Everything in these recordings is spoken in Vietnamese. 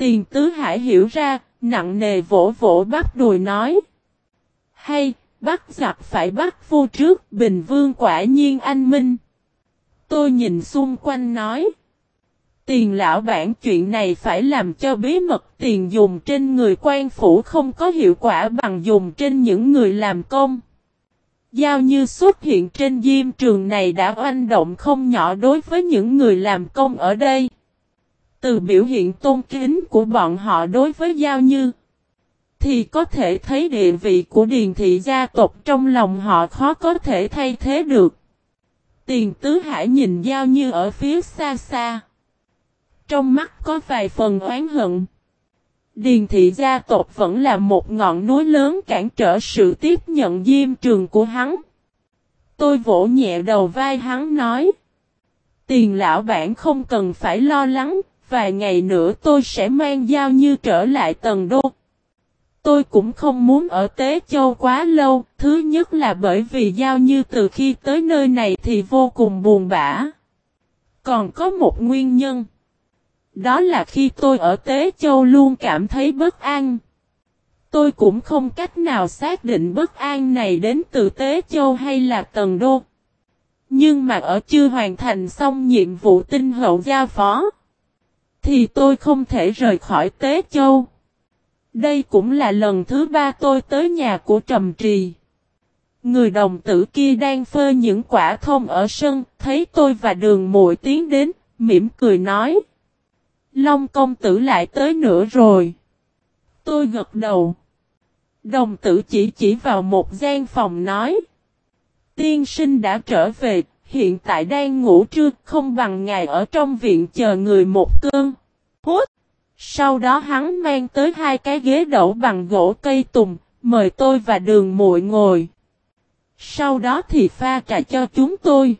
Tiền tứ hải hiểu ra, nặng nề vỗ vỗ bắt đùi nói. Hay, bắt giặc phải bắt vô trước, Bình Vương quả nhiên anh minh. Tôi nhìn xung quanh nói. Tiền lão bản chuyện này phải làm cho bí mật tiền dùng trên người quan phủ không có hiệu quả bằng dùng trên những người làm công. Giao như xuất hiện trên diêm trường này đã oanh động không nhỏ đối với những người làm công ở đây. Từ biểu hiện tôn kính của bọn họ đối với Giao Như, thì có thể thấy địa vị của Điền Thị gia tộc trong lòng họ khó có thể thay thế được. Tiền Tứ Hải nhìn Giao Như ở phía xa xa. Trong mắt có vài phần oán hận. Điền thị gia tộc vẫn là một ngọn núi lớn cản trở sự tiếp nhận diêm trường của hắn. Tôi vỗ nhẹ đầu vai hắn nói. Tiền lão bản không cần phải lo lắng, vài ngày nữa tôi sẽ mang giao như trở lại tầng đô. Tôi cũng không muốn ở Tế Châu quá lâu, thứ nhất là bởi vì giao như từ khi tới nơi này thì vô cùng buồn bã. Còn có một nguyên nhân. Đó là khi tôi ở Tế Châu luôn cảm thấy bất an. Tôi cũng không cách nào xác định bất an này đến từ Tế Châu hay là Tần Đô. Nhưng mà ở chưa hoàn thành xong nhiệm vụ tinh hậu giao phó. Thì tôi không thể rời khỏi Tế Châu. Đây cũng là lần thứ ba tôi tới nhà của Trầm Trì. Người đồng tử kia đang phơi những quả thông ở sân, thấy tôi và đường muội tiến đến, mỉm cười nói. Long công tử lại tới nữa rồi. Tôi gật đầu. Đồng tử chỉ chỉ vào một gian phòng nói. Tiên sinh đã trở về, hiện tại đang ngủ trưa, không bằng ngày ở trong viện chờ người một cơn. Hút! Sau đó hắn mang tới hai cái ghế đậu bằng gỗ cây tùng, mời tôi và đường muội ngồi. Sau đó thì pha trà cho chúng tôi.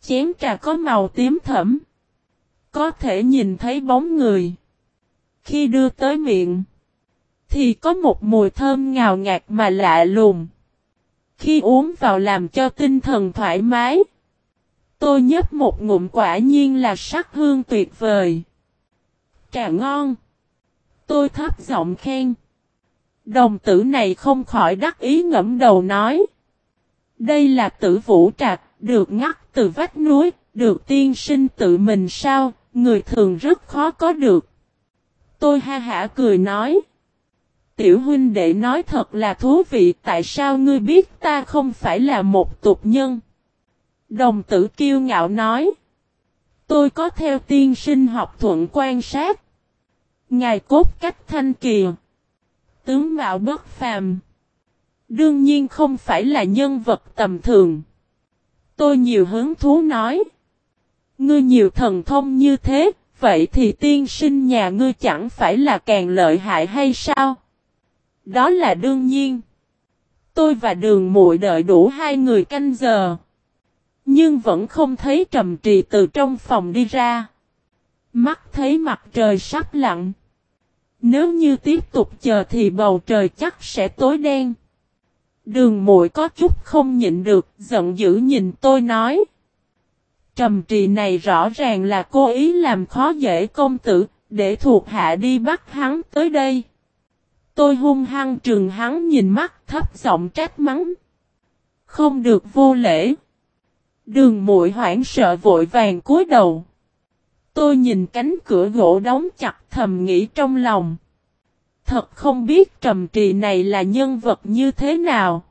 Chén trà có màu tím thẫm. Có thể nhìn thấy bóng người. Khi đưa tới miệng, thì có một mùi thơm ngào ngạt mà lạ lùng. Khi uống vào làm cho tinh thần thoải mái. Tôi nhấp một ngụm quả nhiên là sắc hương tuyệt vời. Trà ngon. Tôi thấp giọng khen. Đồng tử này không khỏi đắc ý ngẫm đầu nói. Đây là tử vũ trạc, được ngắt từ vách núi, được tiên sinh tự mình sao, người thường rất khó có được. Tôi ha hả cười nói. Tiểu huynh đệ nói thật là thú vị tại sao ngươi biết ta không phải là một tục nhân. Đồng tử kiêu ngạo nói. Tôi có theo tiên sinh học thuận quan sát. Ngài cốt cách thanh kỳ. Tướng mạo bất phàm. Đương nhiên không phải là nhân vật tầm thường. Tôi nhiều hứng thú nói. Ngươi nhiều thần thông như thế, vậy thì tiên sinh nhà ngươi chẳng phải là càng lợi hại hay sao? Đó là đương nhiên. Tôi và đường muội đợi đủ hai người canh giờ. Nhưng vẫn không thấy trầm trì từ trong phòng đi ra. Mắt thấy mặt trời sắp lặn. Nếu như tiếp tục chờ thì bầu trời chắc sẽ tối đen. Đường muội có chút không nhịn được, giận dữ nhìn tôi nói. Trầm trì này rõ ràng là cố ý làm khó dễ công tử, để thuộc hạ đi bắt hắn tới đây. Tôi hung hăng trừng hắn nhìn mắt thấp giọng trách mắng. Không được vô lễ. Đường muội hoảng sợ vội vàng cúi đầu. Tôi nhìn cánh cửa gỗ đóng chặt thầm nghĩ trong lòng. Thật không biết trầm trì này là nhân vật như thế nào.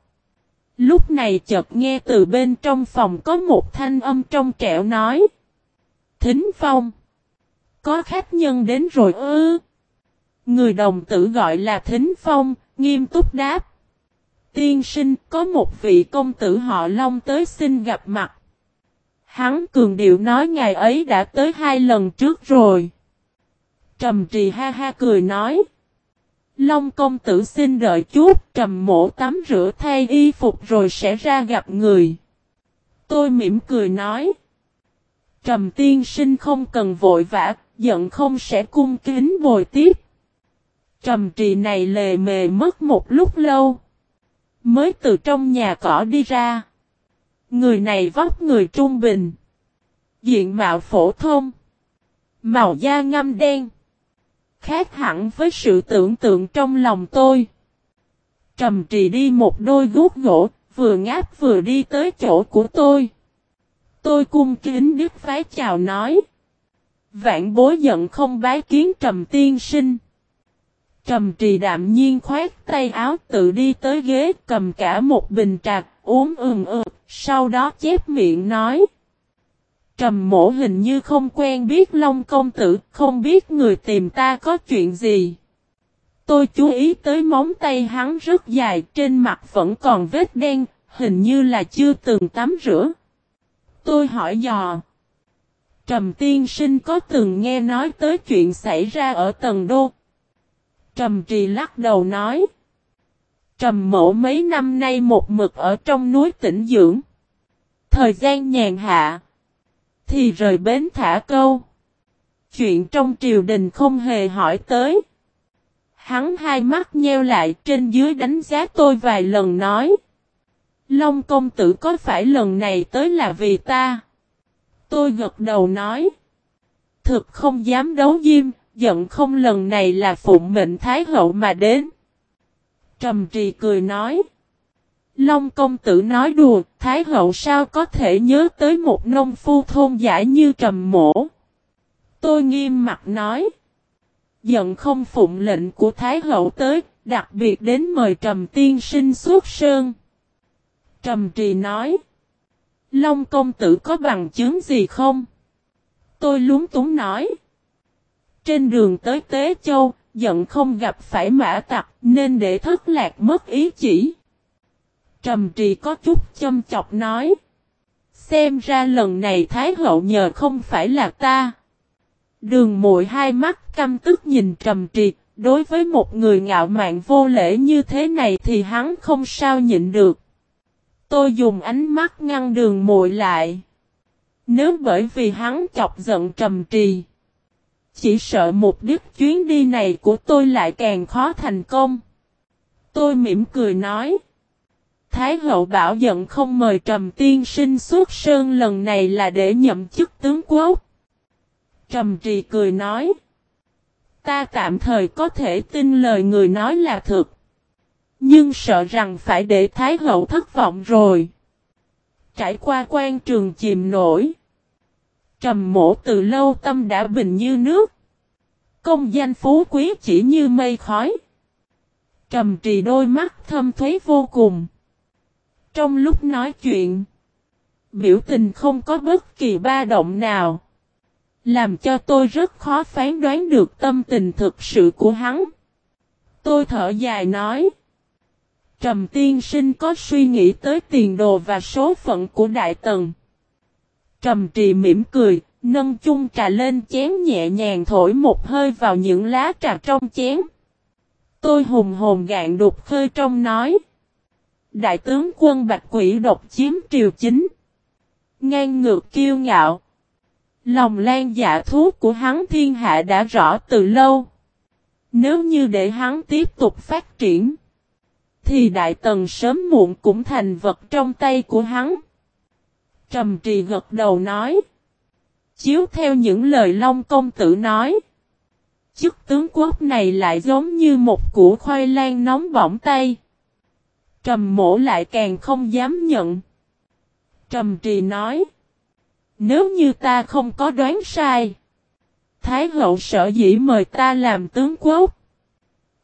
Lúc này chợt nghe từ bên trong phòng có một thanh âm trong trẻo nói. Thính phong. Có khách nhân đến rồi ư. Người đồng tử gọi là Thính Phong, nghiêm túc đáp. Tiên sinh có một vị công tử họ Long tới xin gặp mặt. Hắn cường điệu nói ngày ấy đã tới hai lần trước rồi. Trầm trì ha ha cười nói. Long công tử xin đợi chút, trầm mổ tắm rửa thay y phục rồi sẽ ra gặp người. Tôi mỉm cười nói. Trầm tiên sinh không cần vội vã, giận không sẽ cung kính bồi tiếp. Trầm trì này lề mề mất một lúc lâu. Mới từ trong nhà cỏ đi ra. Người này vóc người trung bình. Diện mạo phổ thông. Màu da ngâm đen. Khác hẳn với sự tưởng tượng trong lòng tôi. Trầm trì đi một đôi gút gỗ, vừa ngáp vừa đi tới chỗ của tôi. Tôi cung kính đức phái chào nói. Vạn bối giận không bái kiến trầm tiên sinh. Trầm trì đạm nhiên khoét tay áo tự đi tới ghế cầm cả một bình trà uống ừng ực, sau đó chép miệng nói. Trầm mổ hình như không quen biết Long công tử, không biết người tìm ta có chuyện gì. Tôi chú ý tới móng tay hắn rất dài, trên mặt vẫn còn vết đen, hình như là chưa từng tắm rửa. Tôi hỏi dò. Trầm tiên sinh có từng nghe nói tới chuyện xảy ra ở tầng đô. Trầm trì lắc đầu nói. Trầm mộ mấy năm nay một mực ở trong núi tỉnh dưỡng. Thời gian nhàn hạ. Thì rời bến thả câu. Chuyện trong triều đình không hề hỏi tới. Hắn hai mắt nheo lại trên dưới đánh giá tôi vài lần nói. Long công tử có phải lần này tới là vì ta? Tôi gật đầu nói. Thực không dám đấu diêm, giận không lần này là phụng mệnh Thái hậu mà đến. Trầm trì cười nói. Long công tử nói đùa, Thái hậu sao có thể nhớ tới một nông phu thôn giả như trầm mổ. Tôi nghiêm mặt nói. Giận không phụng lệnh của Thái hậu tới, đặc biệt đến mời trầm tiên sinh suốt sơn. Trầm trì nói. Long công tử có bằng chứng gì không? Tôi lúng túng nói. Trên đường tới Tế Châu, giận không gặp phải mã tặc nên để thất lạc mất ý chỉ. Trầm trì có chút châm chọc nói. Xem ra lần này Thái hậu nhờ không phải là ta. Đường mội hai mắt căm tức nhìn trầm trì, đối với một người ngạo mạn vô lễ như thế này thì hắn không sao nhịn được. Tôi dùng ánh mắt ngăn đường muội lại. Nếu bởi vì hắn chọc giận trầm trì. Chỉ sợ mục đích chuyến đi này của tôi lại càng khó thành công. Tôi mỉm cười nói. Thái hậu bảo giận không mời Trầm tiên sinh xuất sơn lần này là để nhậm chức tướng quốc. Trầm trì cười nói. Ta tạm thời có thể tin lời người nói là thực. Nhưng sợ rằng phải để Thái hậu thất vọng rồi. Trải qua quan trường chìm nổi. Trầm mổ từ lâu tâm đã bình như nước. Công danh phú quý chỉ như mây khói. Trầm trì đôi mắt thâm thuế vô cùng. Trong lúc nói chuyện, biểu tình không có bất kỳ ba động nào. Làm cho tôi rất khó phán đoán được tâm tình thực sự của hắn. Tôi thở dài nói. Trầm tiên sinh có suy nghĩ tới tiền đồ và số phận của Đại Tần. Trầm trì mỉm cười, nâng chung trà lên chén nhẹ nhàng thổi một hơi vào những lá trà trong chén. Tôi hùng hồn gạn đục khơi trong nói. Đại tướng quân Bạch Quỷ độc chiếm triều chính. Ngang ngược kiêu ngạo. Lòng lan dạ thú của hắn thiên hạ đã rõ từ lâu. Nếu như để hắn tiếp tục phát triển thì Đại Tần sớm muộn cũng thành vật trong tay của hắn. Trầm trì gật đầu nói. Chiếu theo những lời Long Công Tử nói. Chức tướng quốc này lại giống như một củ khoai lang nóng bỏng tay. Trầm mổ lại càng không dám nhận. Trầm trì nói. Nếu như ta không có đoán sai. Thái hậu sợ dĩ mời ta làm tướng quốc.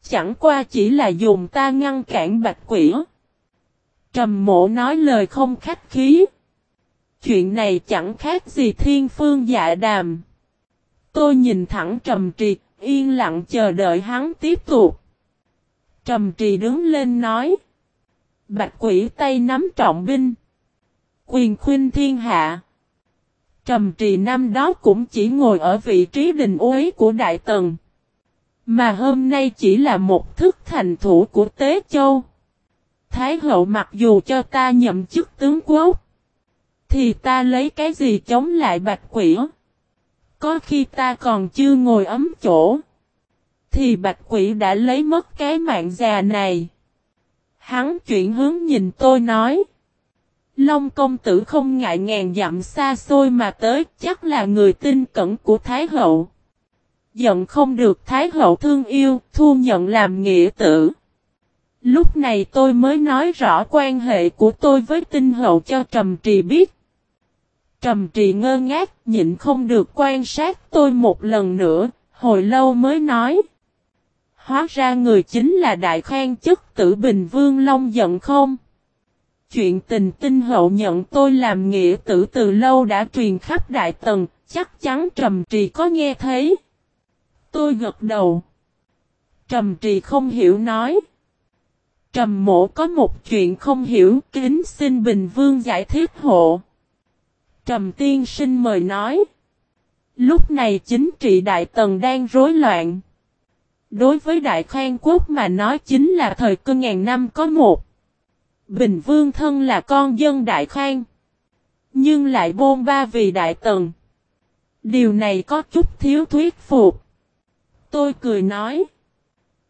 Chẳng qua chỉ là dùng ta ngăn cản bạch quỷ. Trầm mộ nói lời không khách khí. Chuyện này chẳng khác gì thiên phương dạ đàm. Tôi nhìn thẳng trầm trì, yên lặng chờ đợi hắn tiếp tục. Trầm trì đứng lên nói. Bạch quỷ tay nắm trọng binh. Quyền khuyên thiên hạ. Trầm trì năm đó cũng chỉ ngồi ở vị trí đình uế của Đại Tần. Mà hôm nay chỉ là một thức thành thủ của Tế Châu. Thái hậu mặc dù cho ta nhậm chức tướng quốc. Thì ta lấy cái gì chống lại bạch quỷ? Có khi ta còn chưa ngồi ấm chỗ. Thì bạch quỷ đã lấy mất cái mạng già này. Hắn chuyển hướng nhìn tôi nói. Long công tử không ngại ngàn dặm xa xôi mà tới chắc là người tin cẩn của Thái hậu. giận không được Thái hậu thương yêu, thu nhận làm nghĩa tử. Lúc này tôi mới nói rõ quan hệ của tôi với tinh hậu cho Trầm Trì biết. Trầm Trì ngơ ngác, nhịn không được quan sát tôi một lần nữa, hồi lâu mới nói. Hóa ra người chính là đại khoan chức tử Bình Vương Long giận không? Chuyện tình tinh hậu nhận tôi làm nghĩa tử từ lâu đã truyền khắp đại tầng, chắc chắn Trầm Trì có nghe thấy. Tôi gật đầu. Trầm Trì không hiểu nói. Trầm mộ có một chuyện không hiểu, kính xin Bình Vương giải thích hộ. Trầm tiên sinh mời nói. Lúc này chính trị đại tần đang rối loạn. Đối với đại khoan quốc mà nói chính là thời cơ ngàn năm có một. Bình Vương thân là con dân đại khoan. Nhưng lại bôn ba vì đại tần. Điều này có chút thiếu thuyết phục. Tôi cười nói.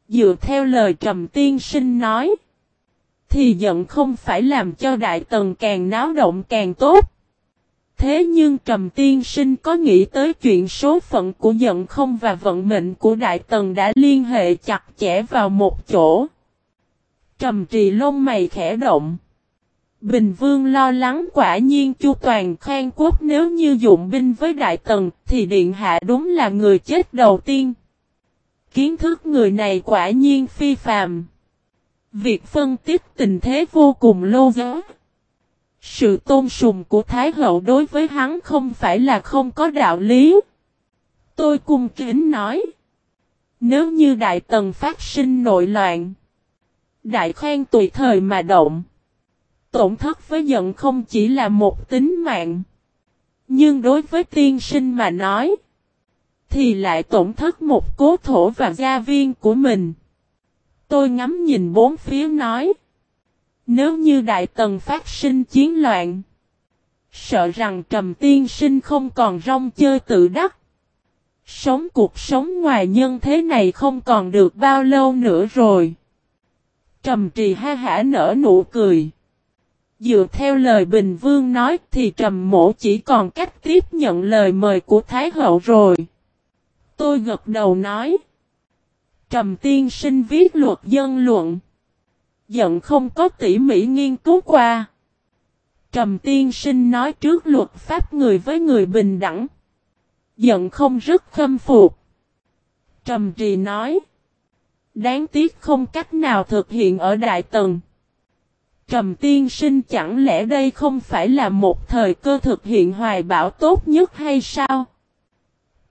Dựa theo lời trầm tiên sinh nói. Thì giận không phải làm cho đại tần càng náo động càng tốt. Thế nhưng Trầm Tiên Sinh có nghĩ tới chuyện số phận của giận không và vận mệnh của Đại Tần đã liên hệ chặt chẽ vào một chỗ. Trầm Trì lông mày khẽ động. Bình Vương lo lắng quả nhiên Chu Toàn Khang Quốc nếu như dụng binh với Đại Tần thì Điện Hạ đúng là người chết đầu tiên. Kiến thức người này quả nhiên phi phàm. Việc phân tích tình thế vô cùng lâu giá. Sự tôn sùng của Thái Hậu đối với hắn không phải là không có đạo lý. Tôi cung kính nói. Nếu như Đại Tần phát sinh nội loạn. Đại khoan tùy thời mà động. Tổn thất với giận không chỉ là một tính mạng. Nhưng đối với tiên sinh mà nói. Thì lại tổn thất một cố thổ và gia viên của mình. Tôi ngắm nhìn bốn phía nói. Nếu như Đại Tần phát sinh chiến loạn, sợ rằng Trầm Tiên Sinh không còn rong chơi tự đắc. Sống cuộc sống ngoài nhân thế này không còn được bao lâu nữa rồi. Trầm trì ha hả nở nụ cười. Dựa theo lời Bình Vương nói thì Trầm mổ chỉ còn cách tiếp nhận lời mời của Thái Hậu rồi. Tôi gật đầu nói. Trầm tiên sinh viết luật dân luận giận không có tỉ mỉ nghiên cứu qua. Trầm tiên sinh nói trước luật pháp người với người bình đẳng. Giận không rất khâm phục. Trầm trì nói. Đáng tiếc không cách nào thực hiện ở Đại Tần. Trầm tiên sinh chẳng lẽ đây không phải là một thời cơ thực hiện hoài bão tốt nhất hay sao?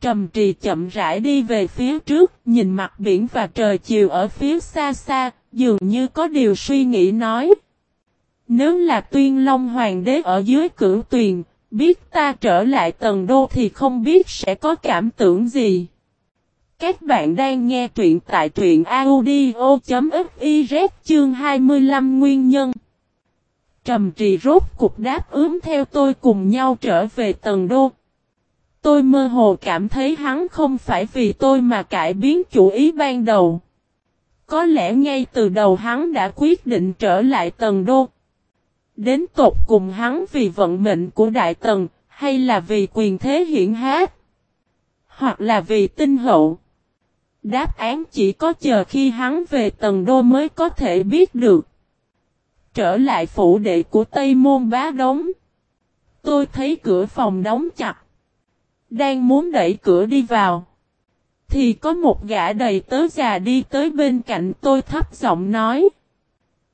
Trầm trì chậm rãi đi về phía trước, nhìn mặt biển và trời chiều ở phía xa xa, dường như có điều suy nghĩ nói. Nếu là tuyên long hoàng đế ở dưới cửu tuyền, biết ta trở lại tầng đô thì không biết sẽ có cảm tưởng gì. Các bạn đang nghe truyện tại truyện audio.fiz chương 25 nguyên nhân. Trầm trì rốt cục đáp ứng theo tôi cùng nhau trở về tầng đô. Tôi mơ hồ cảm thấy hắn không phải vì tôi mà cải biến chủ ý ban đầu. Có lẽ ngay từ đầu hắn đã quyết định trở lại tầng đô. Đến tột cùng hắn vì vận mệnh của đại tầng, hay là vì quyền thế hiển hát, hoặc là vì tinh hậu. Đáp án chỉ có chờ khi hắn về tầng đô mới có thể biết được. Trở lại phủ đệ của Tây Môn Bá Đống. Tôi thấy cửa phòng đóng chặt. Đang muốn đẩy cửa đi vào. Thì có một gã đầy tớ già đi tới bên cạnh tôi thấp giọng nói.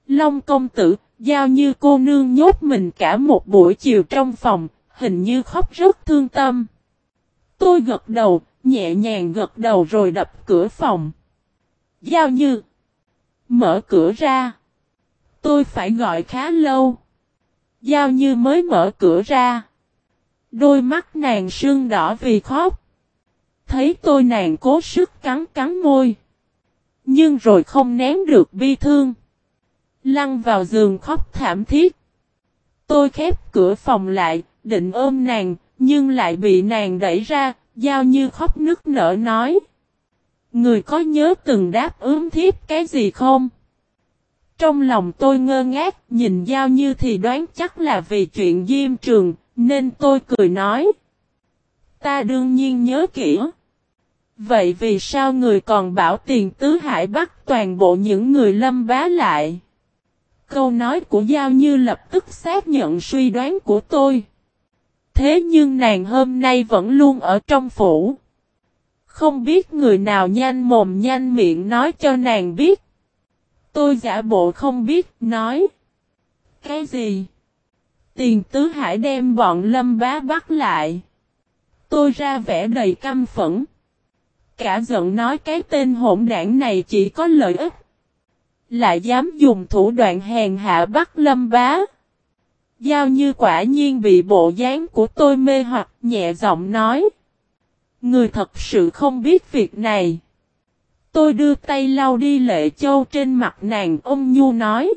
Long công tử, giao như cô nương nhốt mình cả một buổi chiều trong phòng, hình như khóc rất thương tâm. Tôi gật đầu, nhẹ nhàng gật đầu rồi đập cửa phòng. Giao như. Mở cửa ra. Tôi phải gọi khá lâu. Giao như mới mở cửa ra. Đôi mắt nàng sưng đỏ vì khóc. Thấy tôi nàng cố sức cắn cắn môi. Nhưng rồi không nén được bi thương. Lăn vào giường khóc thảm thiết. Tôi khép cửa phòng lại, định ôm nàng, nhưng lại bị nàng đẩy ra, giao như khóc nức nở nói. Người có nhớ từng đáp ứng thiếp cái gì không? Trong lòng tôi ngơ ngác, nhìn giao như thì đoán chắc là vì chuyện diêm trường, nên tôi cười nói. Ta đương nhiên nhớ kỹ. Vậy vì sao người còn bảo tiền tứ hải bắt toàn bộ những người lâm bá lại? Câu nói của Giao Như lập tức xác nhận suy đoán của tôi. Thế nhưng nàng hôm nay vẫn luôn ở trong phủ. Không biết người nào nhanh mồm nhanh miệng nói cho nàng biết. Tôi giả bộ không biết, nói. Cái gì? Tiền tứ hải đem bọn lâm bá bắt lại. Tôi ra vẻ đầy căm phẫn. Cả giận nói cái tên hỗn đảng này chỉ có lợi ích. Lại dám dùng thủ đoạn hèn hạ bắt lâm bá. Giao như quả nhiên bị bộ dáng của tôi mê hoặc nhẹ giọng nói. Người thật sự không biết việc này. Tôi đưa tay lau đi lệ châu trên mặt nàng ông Nhu nói.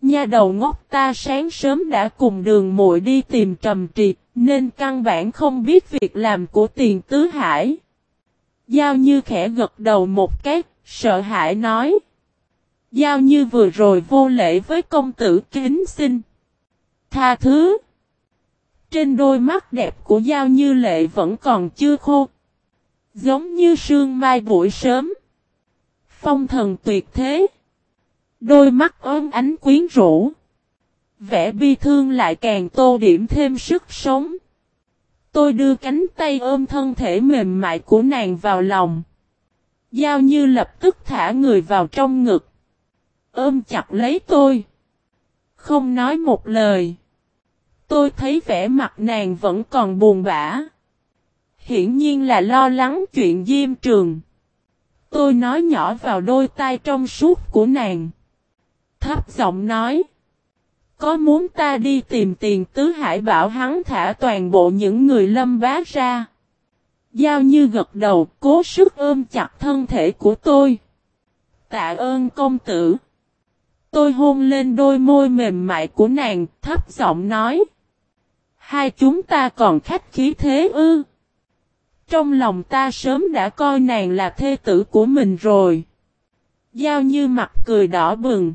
Nha đầu ngốc ta sáng sớm đã cùng đường muội đi tìm trầm trì, nên căn bản không biết việc làm của tiền tứ hải. Giao như khẽ gật đầu một cái, sợ hãi nói. Giao như vừa rồi vô lễ với công tử kính xin. Tha thứ. Trên đôi mắt đẹp của Giao như lệ vẫn còn chưa khô. Giống như sương mai buổi sớm. Phong thần tuyệt thế. Đôi mắt ôm ánh quyến rũ. Vẻ bi thương lại càng tô điểm thêm sức sống. Tôi đưa cánh tay ôm thân thể mềm mại của nàng vào lòng. Giao như lập tức thả người vào trong ngực. Ôm chặt lấy tôi. Không nói một lời. Tôi thấy vẻ mặt nàng vẫn còn buồn bã. Hiển nhiên là lo lắng chuyện diêm trường. Tôi nói nhỏ vào đôi tai trong suốt của nàng. Thấp giọng nói. Có muốn ta đi tìm tiền tứ hải bảo hắn thả toàn bộ những người lâm bá ra. Giao như gật đầu, cố sức ôm chặt thân thể của tôi. Tạ ơn công tử. Tôi hôn lên đôi môi mềm mại của nàng, thấp giọng nói. Hai chúng ta còn khách khí thế ư. Trong lòng ta sớm đã coi nàng là thê tử của mình rồi. Giao như mặt cười đỏ bừng.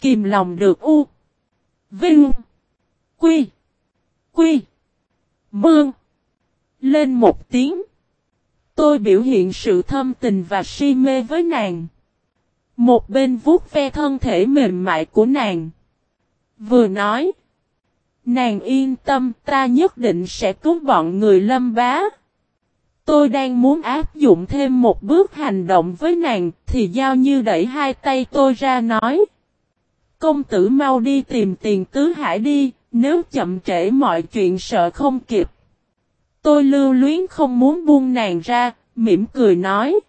Kìm lòng được u. Vinh. Quy. Quy. Mương. Lên một tiếng. Tôi biểu hiện sự thâm tình và si mê với nàng. Một bên vuốt ve thân thể mềm mại của nàng. Vừa nói. Nàng yên tâm, ta nhất định sẽ cứu bọn người lâm bá. Tôi đang muốn áp dụng thêm một bước hành động với nàng, thì giao như đẩy hai tay tôi ra nói. Công tử mau đi tìm tiền tứ hải đi, nếu chậm trễ mọi chuyện sợ không kịp. Tôi lưu luyến không muốn buông nàng ra, mỉm cười nói.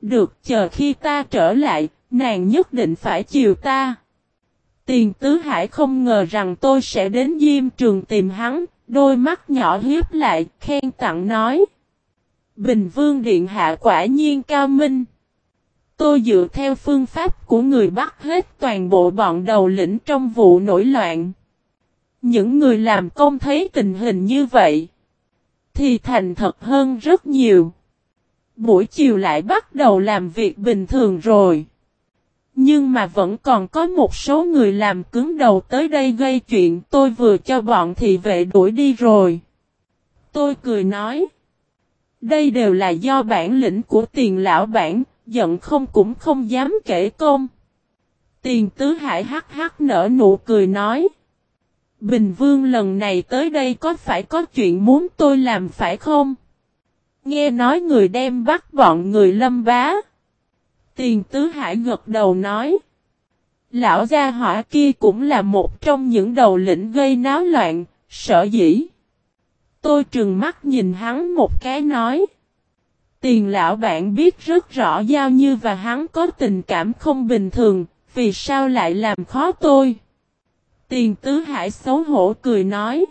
Được chờ khi ta trở lại, nàng nhất định phải chiều ta. Tiền tứ hải không ngờ rằng tôi sẽ đến diêm trường tìm hắn, đôi mắt nhỏ hiếp lại, khen tặng nói. Bình vương điện hạ quả nhiên cao minh. Tôi dựa theo phương pháp của người bắt hết toàn bộ bọn đầu lĩnh trong vụ nổi loạn. Những người làm công thấy tình hình như vậy. Thì thành thật hơn rất nhiều. Buổi chiều lại bắt đầu làm việc bình thường rồi. Nhưng mà vẫn còn có một số người làm cứng đầu tới đây gây chuyện tôi vừa cho bọn thị vệ đuổi đi rồi. Tôi cười nói. Đây đều là do bản lĩnh của tiền lão bản, giận không cũng không dám kể công. Tiền tứ hải hắc hắc nở nụ cười nói. Bình Vương lần này tới đây có phải có chuyện muốn tôi làm phải không? Nghe nói người đem bắt bọn người lâm bá. Tiền tứ hải gật đầu nói. Lão gia hỏa kia cũng là một trong những đầu lĩnh gây náo loạn, sợ dĩ. Tôi trừng mắt nhìn hắn một cái nói. Tiền lão bạn biết rất rõ Giao Như và hắn có tình cảm không bình thường, vì sao lại làm khó tôi? Tiền tứ hải xấu hổ cười nói.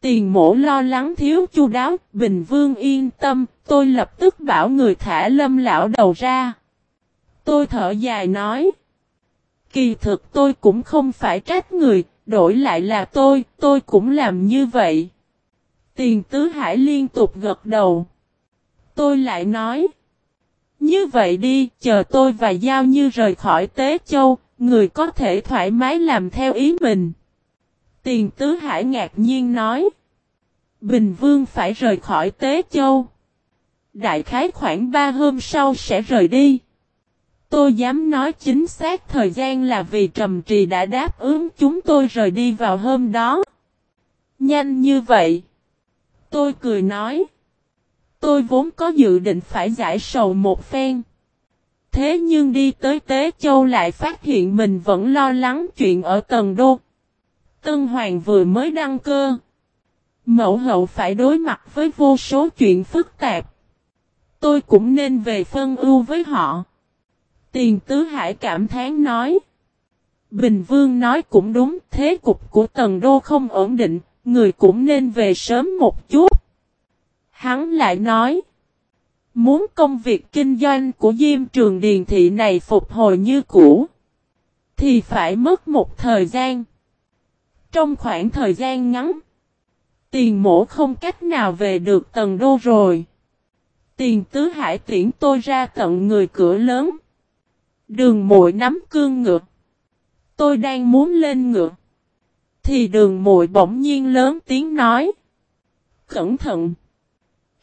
Tiền mổ lo lắng thiếu chu đáo, Bình Vương yên tâm, tôi lập tức bảo người thả lâm lão đầu ra. Tôi thở dài nói. Kỳ thực tôi cũng không phải trách người, đổi lại là tôi, tôi cũng làm như vậy. Tiền tứ hải liên tục gật đầu. Tôi lại nói. Như vậy đi, chờ tôi và Giao Như rời khỏi Tế Châu, người có thể thoải mái làm theo ý mình. Tiền Tứ Hải ngạc nhiên nói. Bình Vương phải rời khỏi Tế Châu. Đại khái khoảng 3 hôm sau sẽ rời đi. Tôi dám nói chính xác thời gian là vì Trầm Trì đã đáp ứng chúng tôi rời đi vào hôm đó. Nhanh như vậy. Tôi cười nói. Tôi vốn có dự định phải giải sầu một phen. Thế nhưng đi tới Tế Châu lại phát hiện mình vẫn lo lắng chuyện ở Tần Đô. Tân Hoàng vừa mới đăng cơ. Mẫu hậu phải đối mặt với vô số chuyện phức tạp. Tôi cũng nên về phân ưu với họ. Tiền Tứ Hải cảm thán nói. Bình Vương nói cũng đúng, thế cục của Tần Đô không ổn định, người cũng nên về sớm một chút. Hắn lại nói. Muốn công việc kinh doanh của Diêm Trường Điền Thị này phục hồi như cũ. Thì phải mất một thời gian. Trong khoảng thời gian ngắn. Tiền mổ không cách nào về được tầng đô rồi. Tiền tứ hải tiễn tôi ra tận người cửa lớn. Đường mội nắm cương ngựa. Tôi đang muốn lên ngựa. Thì đường mội bỗng nhiên lớn tiếng nói. Cẩn thận.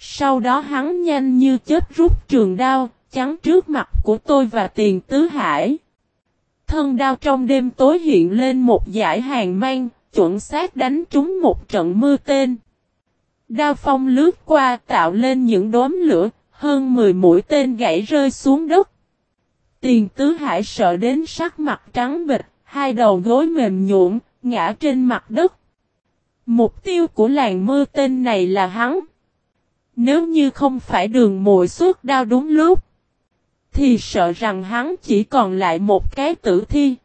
Sau đó hắn nhanh như chết rút trường đao, chắn trước mặt của tôi và tiền tứ hải. Thân đao trong đêm tối hiện lên một dải hàng mang, chuẩn xác đánh trúng một trận mưa tên. Đao phong lướt qua tạo lên những đốm lửa, hơn 10 mũi tên gãy rơi xuống đất. Tiền tứ hải sợ đến sắc mặt trắng bịch, hai đầu gối mềm nhũn, ngã trên mặt đất. Mục tiêu của làng mưa tên này là hắn. Nếu như không phải đường mồi suốt đau đúng lúc, thì sợ rằng hắn chỉ còn lại một cái tử thi.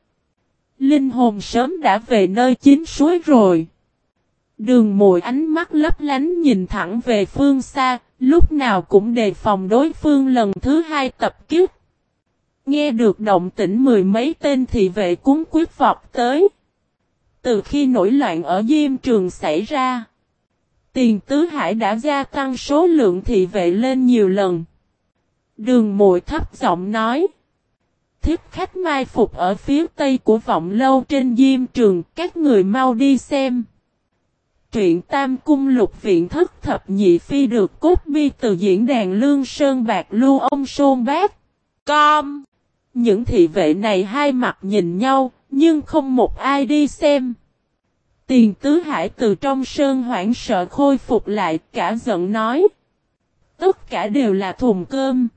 Linh hồn sớm đã về nơi chín suối rồi. Đường mồi ánh mắt lấp lánh nhìn thẳng về phương xa, lúc nào cũng đề phòng đối phương lần thứ hai tập kiếp. Nghe được động tĩnh mười mấy tên thị vệ cúng quyết vọt tới. Từ khi nổi loạn ở Diêm Trường xảy ra, Tiền Tứ Hải đã gia tăng số lượng thị vệ lên nhiều lần. Đường mội thấp giọng nói. Thiếp khách mai phục ở phía tây của vọng lâu trên Diêm Trường, các người mau đi xem. Truyện Tam Cung Lục Viện Thất Thập Nhị Phi được cốt bi từ diễn đàn Lương Sơn Bạc Lưu ông Sôn Bác. Com! Những thị vệ này hai mặt nhìn nhau, nhưng không một ai đi xem. Tiền tứ hải từ trong sơn hoảng sợ khôi phục lại cả giận nói. Tất cả đều là thùng cơm.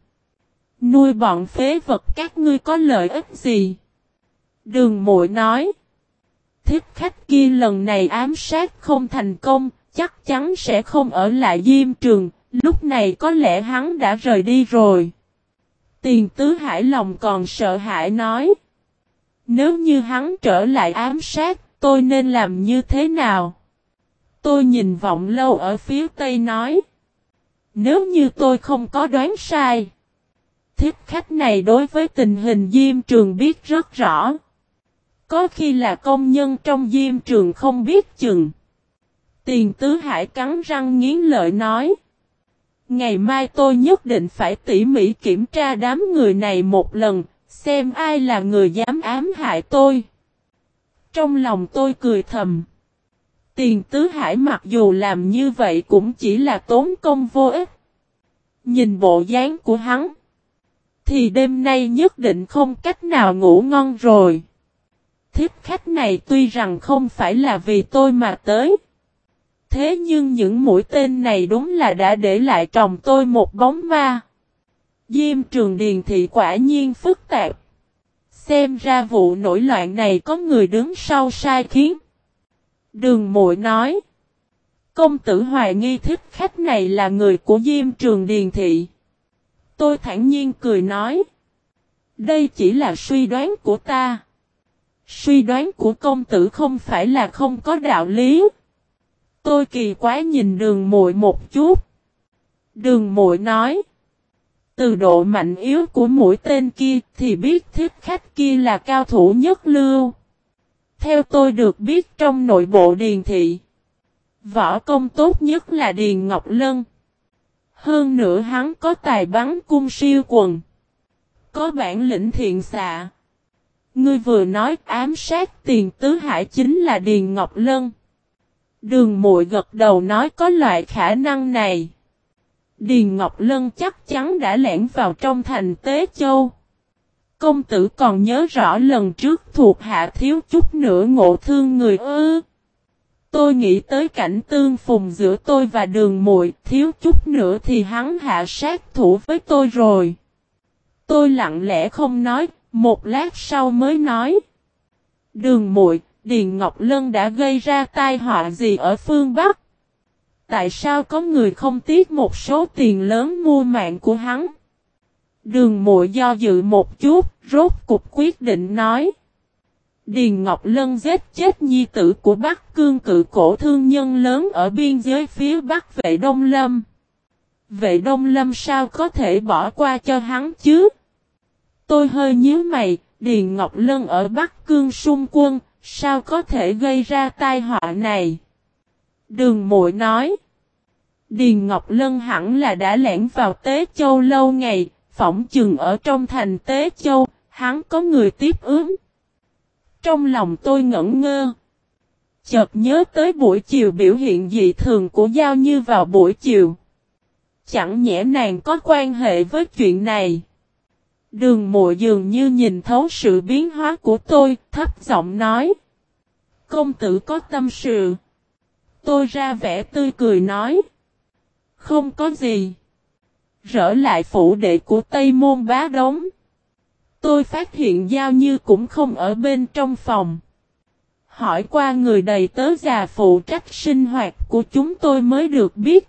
Nuôi bọn phế vật các ngươi có lợi ích gì? Đường mội nói. Thiết khách kia lần này ám sát không thành công, chắc chắn sẽ không ở lại diêm trường, lúc này có lẽ hắn đã rời đi rồi. Tiền tứ hải lòng còn sợ hãi nói. Nếu như hắn trở lại ám sát, tôi nên làm như thế nào? Tôi nhìn vọng lâu ở phía tây nói. Nếu như tôi không có đoán sai. Thiết khách này đối với tình hình diêm trường biết rất rõ. Có khi là công nhân trong diêm trường không biết chừng. Tiền tứ hải cắn răng nghiến lợi nói. Ngày mai tôi nhất định phải tỉ mỉ kiểm tra đám người này một lần, xem ai là người dám ám hại tôi. Trong lòng tôi cười thầm. Tiền tứ hải mặc dù làm như vậy cũng chỉ là tốn công vô ích. Nhìn bộ dáng của hắn. Thì đêm nay nhất định không cách nào ngủ ngon rồi. Thiếp khách này tuy rằng không phải là vì tôi mà tới. Thế nhưng những mũi tên này đúng là đã để lại trong tôi một bóng ma. Diêm trường điền thị quả nhiên phức tạp. Xem ra vụ nổi loạn này có người đứng sau sai khiến. Đường mội nói. Công tử hoài nghi thích khách này là người của Diêm Trường Điền Thị. Tôi thản nhiên cười nói. Đây chỉ là suy đoán của ta. Suy đoán của công tử không phải là không có đạo lý. Tôi kỳ quá nhìn đường muội một chút. Đường muội nói. Từ độ mạnh yếu của mũi tên kia thì biết thiết khách kia là cao thủ nhất lưu. Theo tôi được biết trong nội bộ điền thị. Võ công tốt nhất là Điền Ngọc Lân. Hơn nữa hắn có tài bắn cung siêu quần. Có bản lĩnh thiện xạ. Ngươi vừa nói ám sát tiền tứ hải chính là Điền Ngọc Lân. Đường muội gật đầu nói có loại khả năng này. Điền Ngọc Lân chắc chắn đã lẻn vào trong thành Tế Châu. Công tử còn nhớ rõ lần trước thuộc hạ thiếu chút nữa ngộ thương người ư. Tôi nghĩ tới cảnh tương phùng giữa tôi và đường muội thiếu chút nữa thì hắn hạ sát thủ với tôi rồi. Tôi lặng lẽ không nói, một lát sau mới nói. Đường muội Điền Ngọc Lân đã gây ra tai họa gì ở phương Bắc? Tại sao có người không tiếc một số tiền lớn mua mạng của hắn? Đường muội do dự một chút, rốt cục quyết định nói. Điền Ngọc Lân giết chết nhi tử của Bắc Cương cự cổ thương nhân lớn ở biên giới phía Bắc vệ Đông Lâm. Vệ Đông Lâm sao có thể bỏ qua cho hắn chứ? Tôi hơi nhíu mày, Điền Ngọc Lân ở Bắc Cương xung quân, sao có thể gây ra tai họa này? Đường Muội nói. Điền Ngọc Lân hẳn là đã lẻn vào Tế Châu lâu ngày, phỏng chừng ở trong thành Tế Châu, hắn có người tiếp ứng. Trong lòng tôi ngẩn ngơ. Chợt nhớ tới buổi chiều biểu hiện dị thường của Giao Như vào buổi chiều. Chẳng nhẽ nàng có quan hệ với chuyện này. Đường mộ dường như nhìn thấu sự biến hóa của tôi, thấp giọng nói. Công tử có tâm sự. Tôi ra vẻ tươi cười nói. Không có gì. Rỡ lại phủ đệ của Tây Môn Bá Đống. Tôi phát hiện Giao Như cũng không ở bên trong phòng. Hỏi qua người đầy tớ già phụ trách sinh hoạt của chúng tôi mới được biết.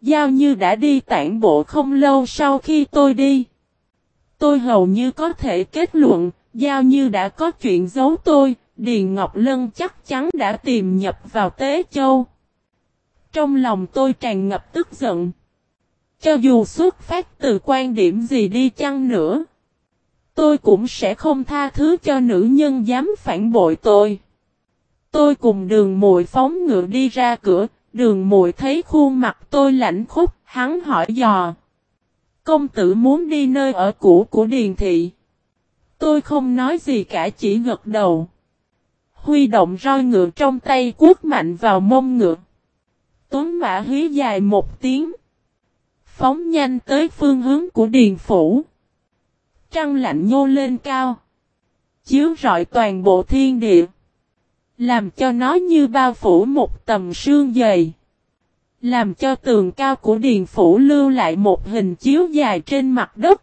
Giao Như đã đi tản bộ không lâu sau khi tôi đi. Tôi hầu như có thể kết luận, Giao Như đã có chuyện giấu tôi, Điền Ngọc Lân chắc chắn đã tìm nhập vào Tế Châu. Trong lòng tôi tràn ngập tức giận. Cho dù xuất phát từ quan điểm gì đi chăng nữa. Tôi cũng sẽ không tha thứ cho nữ nhân dám phản bội tôi. Tôi cùng đường muội phóng ngựa đi ra cửa, đường muội thấy khuôn mặt tôi lạnh khúc, hắn hỏi dò. Công tử muốn đi nơi ở cũ của Điền Thị. Tôi không nói gì cả chỉ gật đầu. Huy động roi ngựa trong tay cuốc mạnh vào mông ngựa. Tuấn mã hí dài một tiếng. Phóng nhanh tới phương hướng của Điền Phủ. Trăng lạnh nhô lên cao. Chiếu rọi toàn bộ thiên địa. Làm cho nó như bao phủ một tầm sương dày. Làm cho tường cao của Điền Phủ lưu lại một hình chiếu dài trên mặt đất.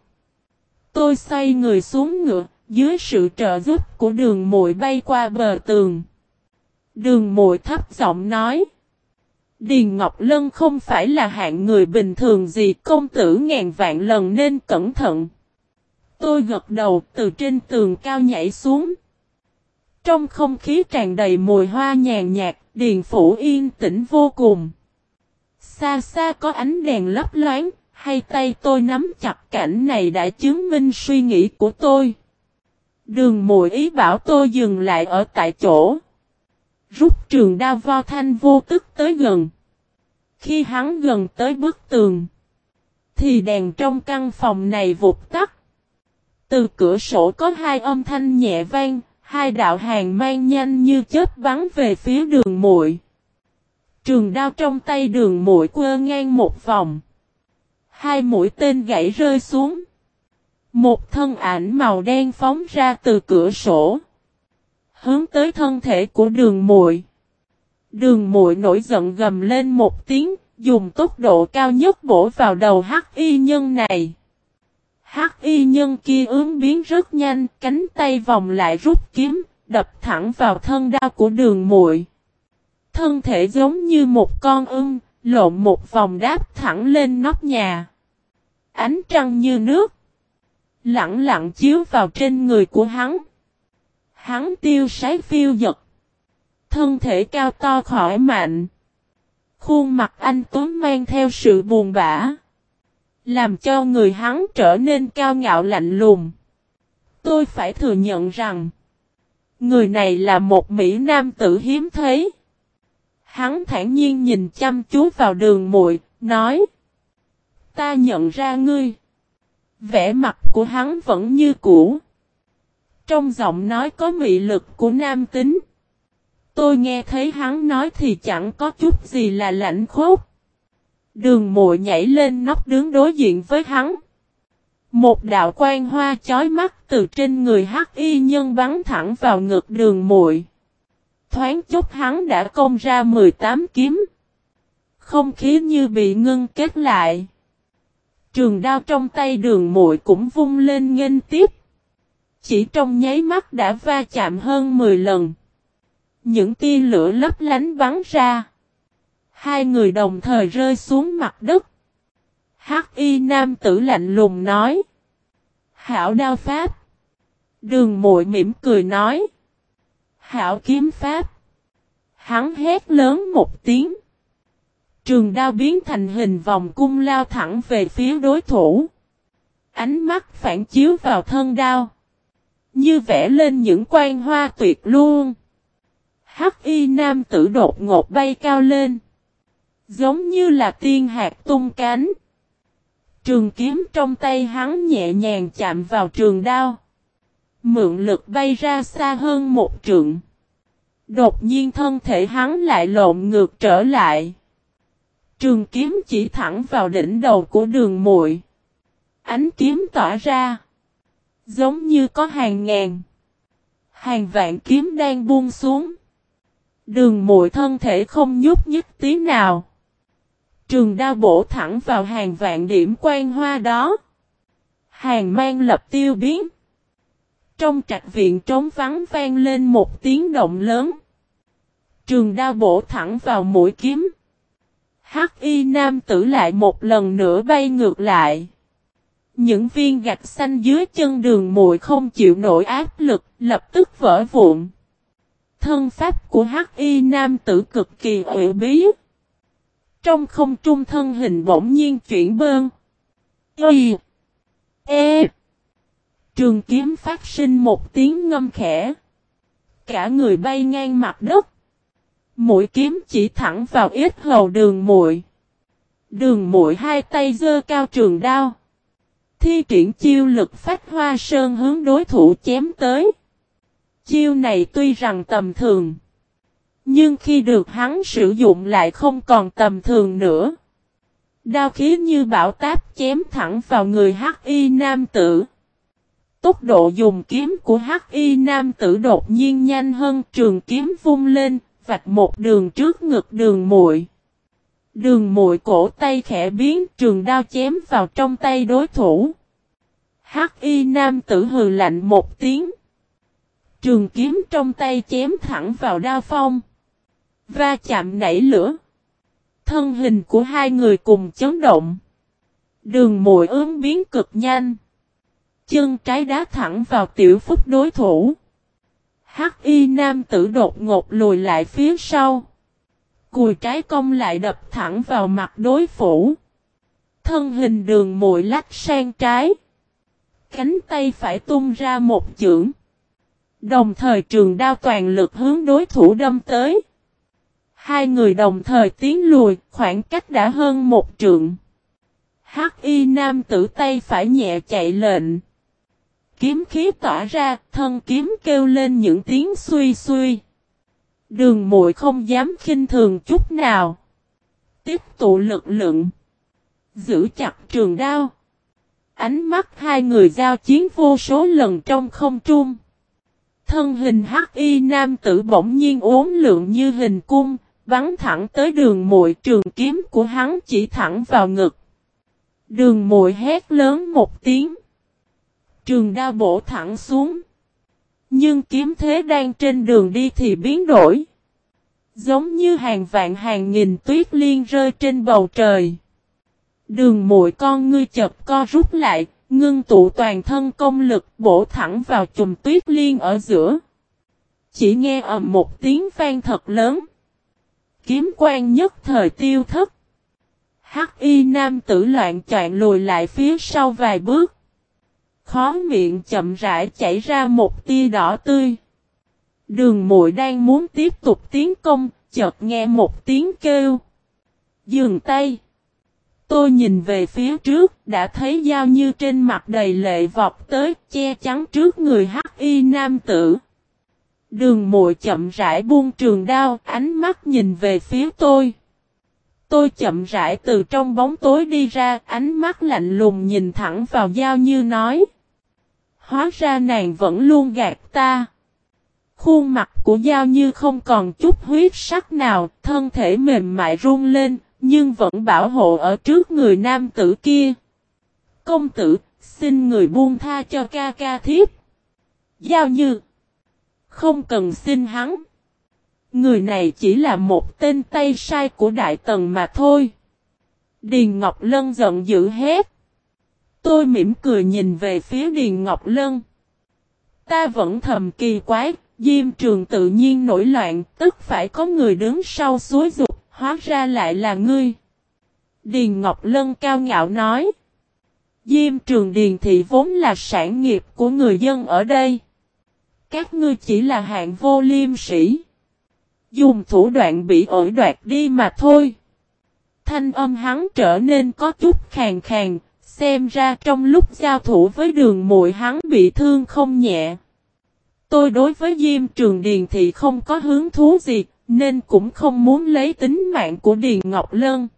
Tôi xoay người xuống ngựa, dưới sự trợ giúp của đường muội bay qua bờ tường. Đường muội thấp giọng nói. Điền Ngọc Lân không phải là hạng người bình thường gì công tử ngàn vạn lần nên cẩn thận. Tôi gật đầu từ trên tường cao nhảy xuống. Trong không khí tràn đầy mùi hoa nhàn nhạt, Điền Phủ yên tĩnh vô cùng. Xa xa có ánh đèn lấp loáng, hay tay tôi nắm chặt cảnh này đã chứng minh suy nghĩ của tôi. Đường mùi ý bảo tôi dừng lại ở tại chỗ. Rút trường đao vo thanh vô tức tới gần. Khi hắn gần tới bức tường, thì đèn trong căn phòng này vụt tắt. Từ cửa sổ có hai âm thanh nhẹ vang, hai đạo hàng mang nhanh như chớp bắn về phía đường muội. Trường đao trong tay đường muội quơ ngang một vòng. Hai mũi tên gãy rơi xuống. Một thân ảnh màu đen phóng ra từ cửa sổ. Hướng tới thân thể của đường muội. Đường muội nổi giận gầm lên một tiếng, dùng tốc độ cao nhất bổ vào đầu hắc y nhân này. Hắc y nhân kia ứng biến rất nhanh, cánh tay vòng lại rút kiếm, đập thẳng vào thân đao của đường muội. Thân thể giống như một con ưng, lộn một vòng đáp thẳng lên nóc nhà. Ánh trăng như nước. Lặng lặng chiếu vào trên người của hắn. Hắn tiêu sái phiêu giật. Thân thể cao to khỏi mạnh. Khuôn mặt anh Tuấn mang theo sự buồn bã. Làm cho người hắn trở nên cao ngạo lạnh lùng. Tôi phải thừa nhận rằng. Người này là một Mỹ Nam tử hiếm thấy. Hắn thản nhiên nhìn chăm chú vào đường muội, nói. Ta nhận ra ngươi. Vẻ mặt của hắn vẫn như cũ. Trong giọng nói có mị lực của nam tính. Tôi nghe thấy hắn nói thì chẳng có chút gì là lạnh khốc. Đường Mộ nhảy lên nóc đứng đối diện với hắn. Một đạo quan hoa chói mắt từ trên người hắc y nhân bắn thẳng vào ngực đường muội. Thoáng chút hắn đã công ra 18 kiếm. Không khí như bị ngưng kết lại. Trường đao trong tay đường muội cũng vung lên nghênh tiếp. Chỉ trong nháy mắt đã va chạm hơn 10 lần. Những tia lửa lấp lánh bắn ra. Hai người đồng thời rơi xuống mặt đất. Hắc y nam tử lạnh lùng nói. Hảo đao pháp. Đường muội mỉm cười nói. Hảo kiếm pháp. Hắn hét lớn một tiếng. Trường đao biến thành hình vòng cung lao thẳng về phía đối thủ. Ánh mắt phản chiếu vào thân đao. Như vẽ lên những quan hoa tuyệt luôn. Hắc y nam tử đột ngột bay cao lên. Giống như là tiên hạt tung cánh. Trường kiếm trong tay hắn nhẹ nhàng chạm vào trường đao. Mượn lực bay ra xa hơn một trượng. Đột nhiên thân thể hắn lại lộn ngược trở lại. Trường kiếm chỉ thẳng vào đỉnh đầu của đường muội. Ánh kiếm tỏa ra. Giống như có hàng ngàn. Hàng vạn kiếm đang buông xuống. Đường muội thân thể không nhúc nhích tí nào. Trường đao bổ thẳng vào hàng vạn điểm quan hoa đó. Hàng mang lập tiêu biến. Trong trạch viện trống vắng vang lên một tiếng động lớn. Trường đao bổ thẳng vào mũi kiếm. Hắc y nam tử lại một lần nữa bay ngược lại. Những viên gạch xanh dưới chân đường muội không chịu nổi áp lực, lập tức vỡ vụn. Thân pháp của Hắc y nam tử cực kỳ uy bí. Trong không trung thân hình bỗng nhiên chuyển bơn. Y. E. Trường kiếm phát sinh một tiếng ngâm khẽ. Cả người bay ngang mặt đất. Mũi kiếm chỉ thẳng vào ít hầu đường muội. Đường muội hai tay giơ cao trường đao. Thi triển chiêu lực phát hoa sơn hướng đối thủ chém tới. Chiêu này tuy rằng tầm thường. Nhưng khi được hắn sử dụng lại không còn tầm thường nữa. Đao khí như bão táp chém thẳng vào người hắc y nam tử. Tốc độ dùng kiếm của hắc y nam tử đột nhiên nhanh hơn trường kiếm vung lên, vạch một đường trước ngực đường muội. Đường muội cổ tay khẽ biến, trường đao chém vào trong tay đối thủ. Hắc y nam tử hừ lạnh một tiếng. Trường kiếm trong tay chém thẳng vào đao phong. Va chạm nảy lửa. Thân hình của hai người cùng chấn động. Đường mùi ướm biến cực nhanh. Chân trái đá thẳng vào tiểu phúc đối thủ. Hắc y nam tử đột ngột lùi lại phía sau. Cùi trái công lại đập thẳng vào mặt đối phủ. Thân hình đường mùi lách sang trái. Cánh tay phải tung ra một chưởng. Đồng thời trường đao toàn lực hướng đối thủ đâm tới. Hai người đồng thời tiến lùi, khoảng cách đã hơn một trượng. Hắc y nam tử tay phải nhẹ chạy lệnh. Kiếm khí tỏa ra, thân kiếm kêu lên những tiếng suy suy. Đường muội không dám khinh thường chút nào. Tiếp tụ lực lượng. Giữ chặt trường đao. Ánh mắt hai người giao chiến vô số lần trong không trung. Thân hình hắc y nam tử bỗng nhiên uốn lượng như hình cung, bắn thẳng tới đường muội trường kiếm của hắn chỉ thẳng vào ngực. Đường muội hét lớn một tiếng. Trường đao bổ thẳng xuống. Nhưng kiếm thế đang trên đường đi thì biến đổi. Giống như hàng vạn hàng nghìn tuyết liên rơi trên bầu trời. Đường mũi con ngươi chập co rút lại, ngưng tụ toàn thân công lực bổ thẳng vào chùm tuyết liên ở giữa. Chỉ nghe ầm một tiếng vang thật lớn. Kiếm quan nhất thời tiêu thất. Hắc y nam tử loạn chọn lùi lại phía sau vài bước. Khó miệng chậm rãi chảy ra một tia đỏ tươi. Đường muội đang muốn tiếp tục tiến công, chợt nghe một tiếng kêu. Dừng tay. Tôi nhìn về phía trước, đã thấy dao như trên mặt đầy lệ vọt tới, che chắn trước người hắc y nam tử. Đường muội chậm rãi buông trường đao, ánh mắt nhìn về phía tôi. Tôi chậm rãi từ trong bóng tối đi ra, ánh mắt lạnh lùng nhìn thẳng vào Giao Như nói. Hóa ra nàng vẫn luôn gạt ta. Khuôn mặt của Giao Như không còn chút huyết sắc nào, thân thể mềm mại run lên, nhưng vẫn bảo hộ ở trước người nam tử kia. Công tử, xin người buông tha cho ca ca thiếp. Giao Như. Không cần xin hắn. Người này chỉ là một tên tay sai của Đại Tần mà thôi. Điền Ngọc Lân giận dữ hết. Tôi mỉm cười nhìn về phía Điền Ngọc Lân. Ta vẫn thầm kỳ quái, Diêm trường tự nhiên nổi loạn, tức phải có người đứng sau suối dục, hóa ra lại là ngươi. Điền Ngọc Lân cao ngạo nói. Diêm trường Điền Thị vốn là sản nghiệp của người dân ở đây. Các ngươi chỉ là hạng vô liêm sĩ. Dùng thủ đoạn bị ổi đoạt đi mà thôi. Thanh âm hắn trở nên có chút khàn khàn, xem ra trong lúc giao thủ với đường muội hắn bị thương không nhẹ. Tôi đối với Diêm Trường Điền thì không có hứng thú gì, nên cũng không muốn lấy tính mạng của Điền Ngọc Lân.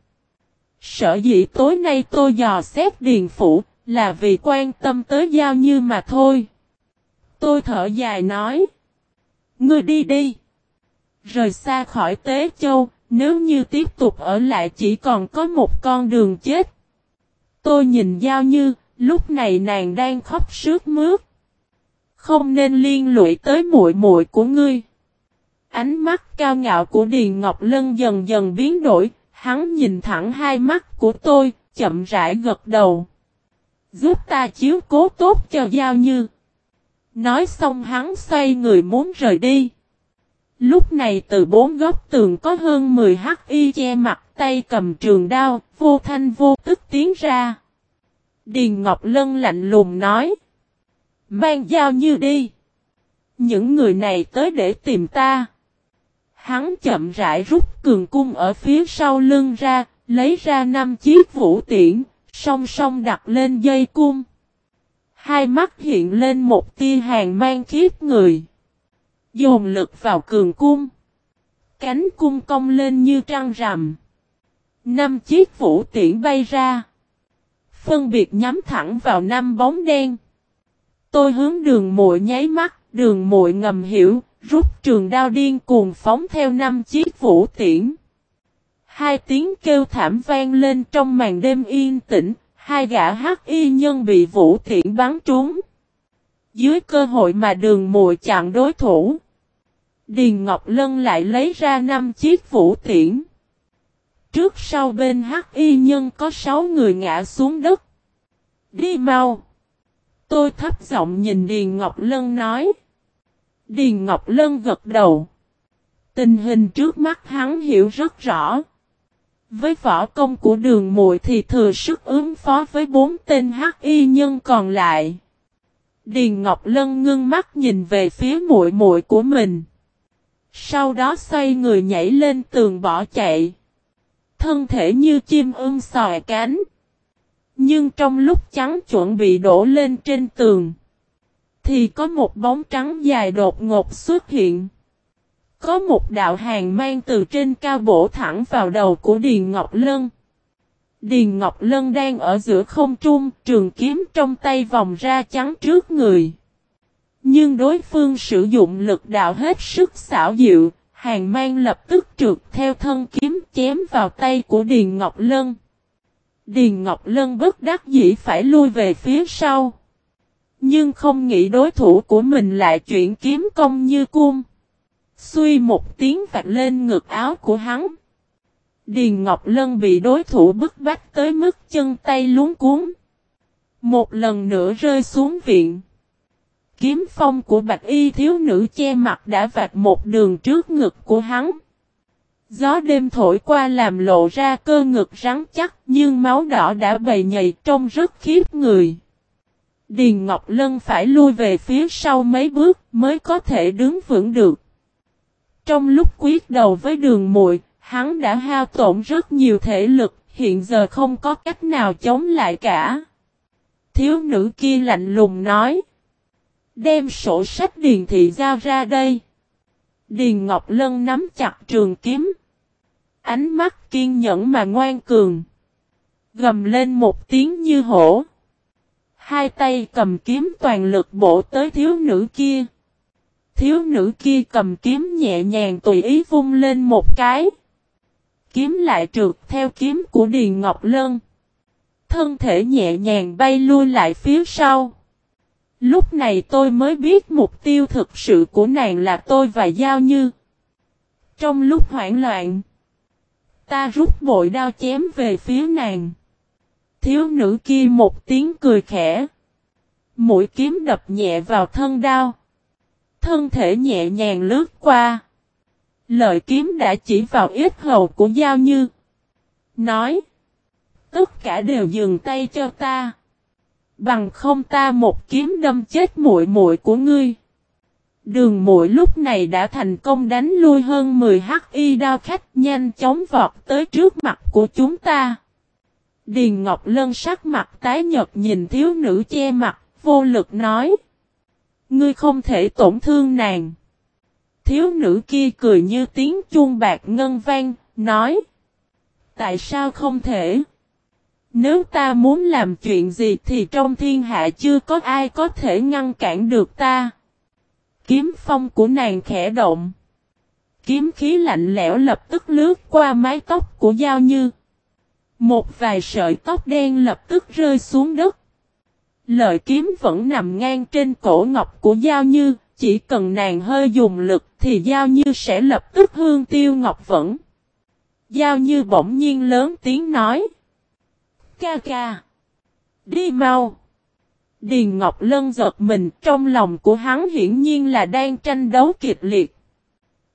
Sở dĩ tối nay tôi dò xét Điền Phủ, là vì quan tâm tới Giao Như mà thôi. Tôi thở dài nói. Ngươi đi đi. Rời xa khỏi Tế Châu, nếu như tiếp tục ở lại chỉ còn có một con đường chết. Tôi nhìn Giao Như, lúc này nàng đang khóc sướt mướt. Không nên liên lụy tới muội muội của ngươi. Ánh mắt cao ngạo của Điền Ngọc Lân dần dần biến đổi, hắn nhìn thẳng hai mắt của tôi, chậm rãi gật đầu. Giúp ta chiếu cố tốt cho Giao Như. Nói xong hắn xoay người muốn rời đi. Lúc này từ bốn góc tường có hơn 10 hắc y che mặt tay cầm trường đao, vô thanh vô tức tiến ra. Điền Ngọc Lân lạnh lùng nói. Mang dao như đi. Những người này tới để tìm ta. Hắn chậm rãi rút cường cung ở phía sau lưng ra, lấy ra năm chiếc vũ tiễn, song song đặt lên dây cung. Hai mắt hiện lên một tia hàng mang khiếp người. Dồn lực vào cường cung. Cánh cung cong lên như trăng rằm. Năm chiếc vũ tiễn bay ra. Phân biệt nhắm thẳng vào năm bóng đen. Tôi hướng đường muội nháy mắt, đường muội ngầm hiểu, rút trường đao điên cuồng phóng theo năm chiếc vũ tiễn. Hai tiếng kêu thảm vang lên trong màn đêm yên tĩnh, hai gã hắc y nhân bị vũ tiễn bắn trúng. Dưới cơ hội mà đường muội chặn đối thủ. Điền Ngọc Lân lại lấy ra năm chiếc vũ tiễn. Trước sau bên hắc y nhân có sáu người ngã xuống đất. Đi mau. Tôi thấp giọng nhìn Điền Ngọc Lân nói. Điền Ngọc Lân gật đầu. Tình hình trước mắt hắn hiểu rất rõ. Với võ công của đường muội thì thừa sức ứng phó với bốn tên hắc y nhân còn lại. Điền Ngọc Lân ngưng mắt nhìn về phía muội muội của mình. Sau đó xoay người nhảy lên tường bỏ chạy. Thân thể như chim ưng sòi cánh. Nhưng trong lúc trắng chuẩn bị đổ lên trên tường. Thì có một bóng trắng dài đột ngột xuất hiện. Có một đạo hàng mang từ trên cao bổ thẳng vào đầu của Điền Ngọc Lân. Điền Ngọc Lân đang ở giữa không trung, trường kiếm trong tay vòng ra chắn trước người. Nhưng đối phương sử dụng lực đạo hết sức xảo diệu, hàng mang lập tức trượt theo thân kiếm chém vào tay của Điền Ngọc Lân. Điền Ngọc Lân bất đắc dĩ phải lui về phía sau. Nhưng không nghĩ đối thủ của mình lại chuyển kiếm công như cung. Xuy một tiếng vạch lên ngực áo của hắn. Điền Ngọc Lân bị đối thủ bức bách tới mức chân tay luống cuốn. Một lần nữa rơi xuống viện. Kiếm phong của bạch y thiếu nữ che mặt đã vạch một đường trước ngực của hắn. Gió đêm thổi qua làm lộ ra cơ ngực rắn chắc nhưng máu đỏ đã bầy nhầy trông rất khiếp người. Điền Ngọc Lân phải lui về phía sau mấy bước mới có thể đứng vững được. Trong lúc quyết đầu với đường muội, hắn đã hao tổn rất nhiều thể lực, hiện giờ không có cách nào chống lại cả. Thiếu nữ kia lạnh lùng nói. Đem sổ sách điền thị giao ra đây. Điền Ngọc Lân nắm chặt trường kiếm. Ánh mắt kiên nhẫn mà ngoan cường. Gầm lên một tiếng như hổ. Hai tay cầm kiếm toàn lực bổ tới thiếu nữ kia. Thiếu nữ kia cầm kiếm nhẹ nhàng tùy ý vung lên một cái. Kiếm lại trượt theo kiếm của Điền Ngọc Lân. Thân thể nhẹ nhàng bay lui lại phía sau. Lúc này tôi mới biết mục tiêu thực sự của nàng là tôi và Giao Như. Trong lúc hoảng loạn, ta rút bội đao chém về phía nàng. Thiếu nữ kia một tiếng cười khẽ. Mũi kiếm đập nhẹ vào thân đao. Thân thể nhẹ nhàng lướt qua. Lợi kiếm đã chỉ vào ít hầu của Giao Như. Nói. Tất cả đều dừng tay cho ta. Bằng không ta một kiếm đâm chết muội muội của ngươi. Đường muội lúc này đã thành công đánh lui hơn 10 hắc y đao khách nhanh chóng vọt tới trước mặt của chúng ta. Điền Ngọc Lân sắc mặt tái nhợt nhìn thiếu nữ che mặt, vô lực nói. Ngươi không thể tổn thương nàng. Thiếu nữ kia cười như tiếng chuông bạc ngân vang, nói. Tại sao không thể? Nếu ta muốn làm chuyện gì thì trong thiên hạ chưa có ai có thể ngăn cản được ta. Kiếm phong của nàng khẽ động. Kiếm khí lạnh lẽo lập tức lướt qua mái tóc của Giao Như. Một vài sợi tóc đen lập tức rơi xuống đất. Lợi kiếm vẫn nằm ngang trên cổ ngọc của Giao Như, chỉ cần nàng hơi dùng lực thì Giao Như sẽ lập tức hương tiêu ngọc vẫn. Giao Như bỗng nhiên lớn tiếng nói. Ca ca. Đi mau. Điền Ngọc Lân giật mình trong lòng của hắn hiển nhiên là đang tranh đấu kịch liệt.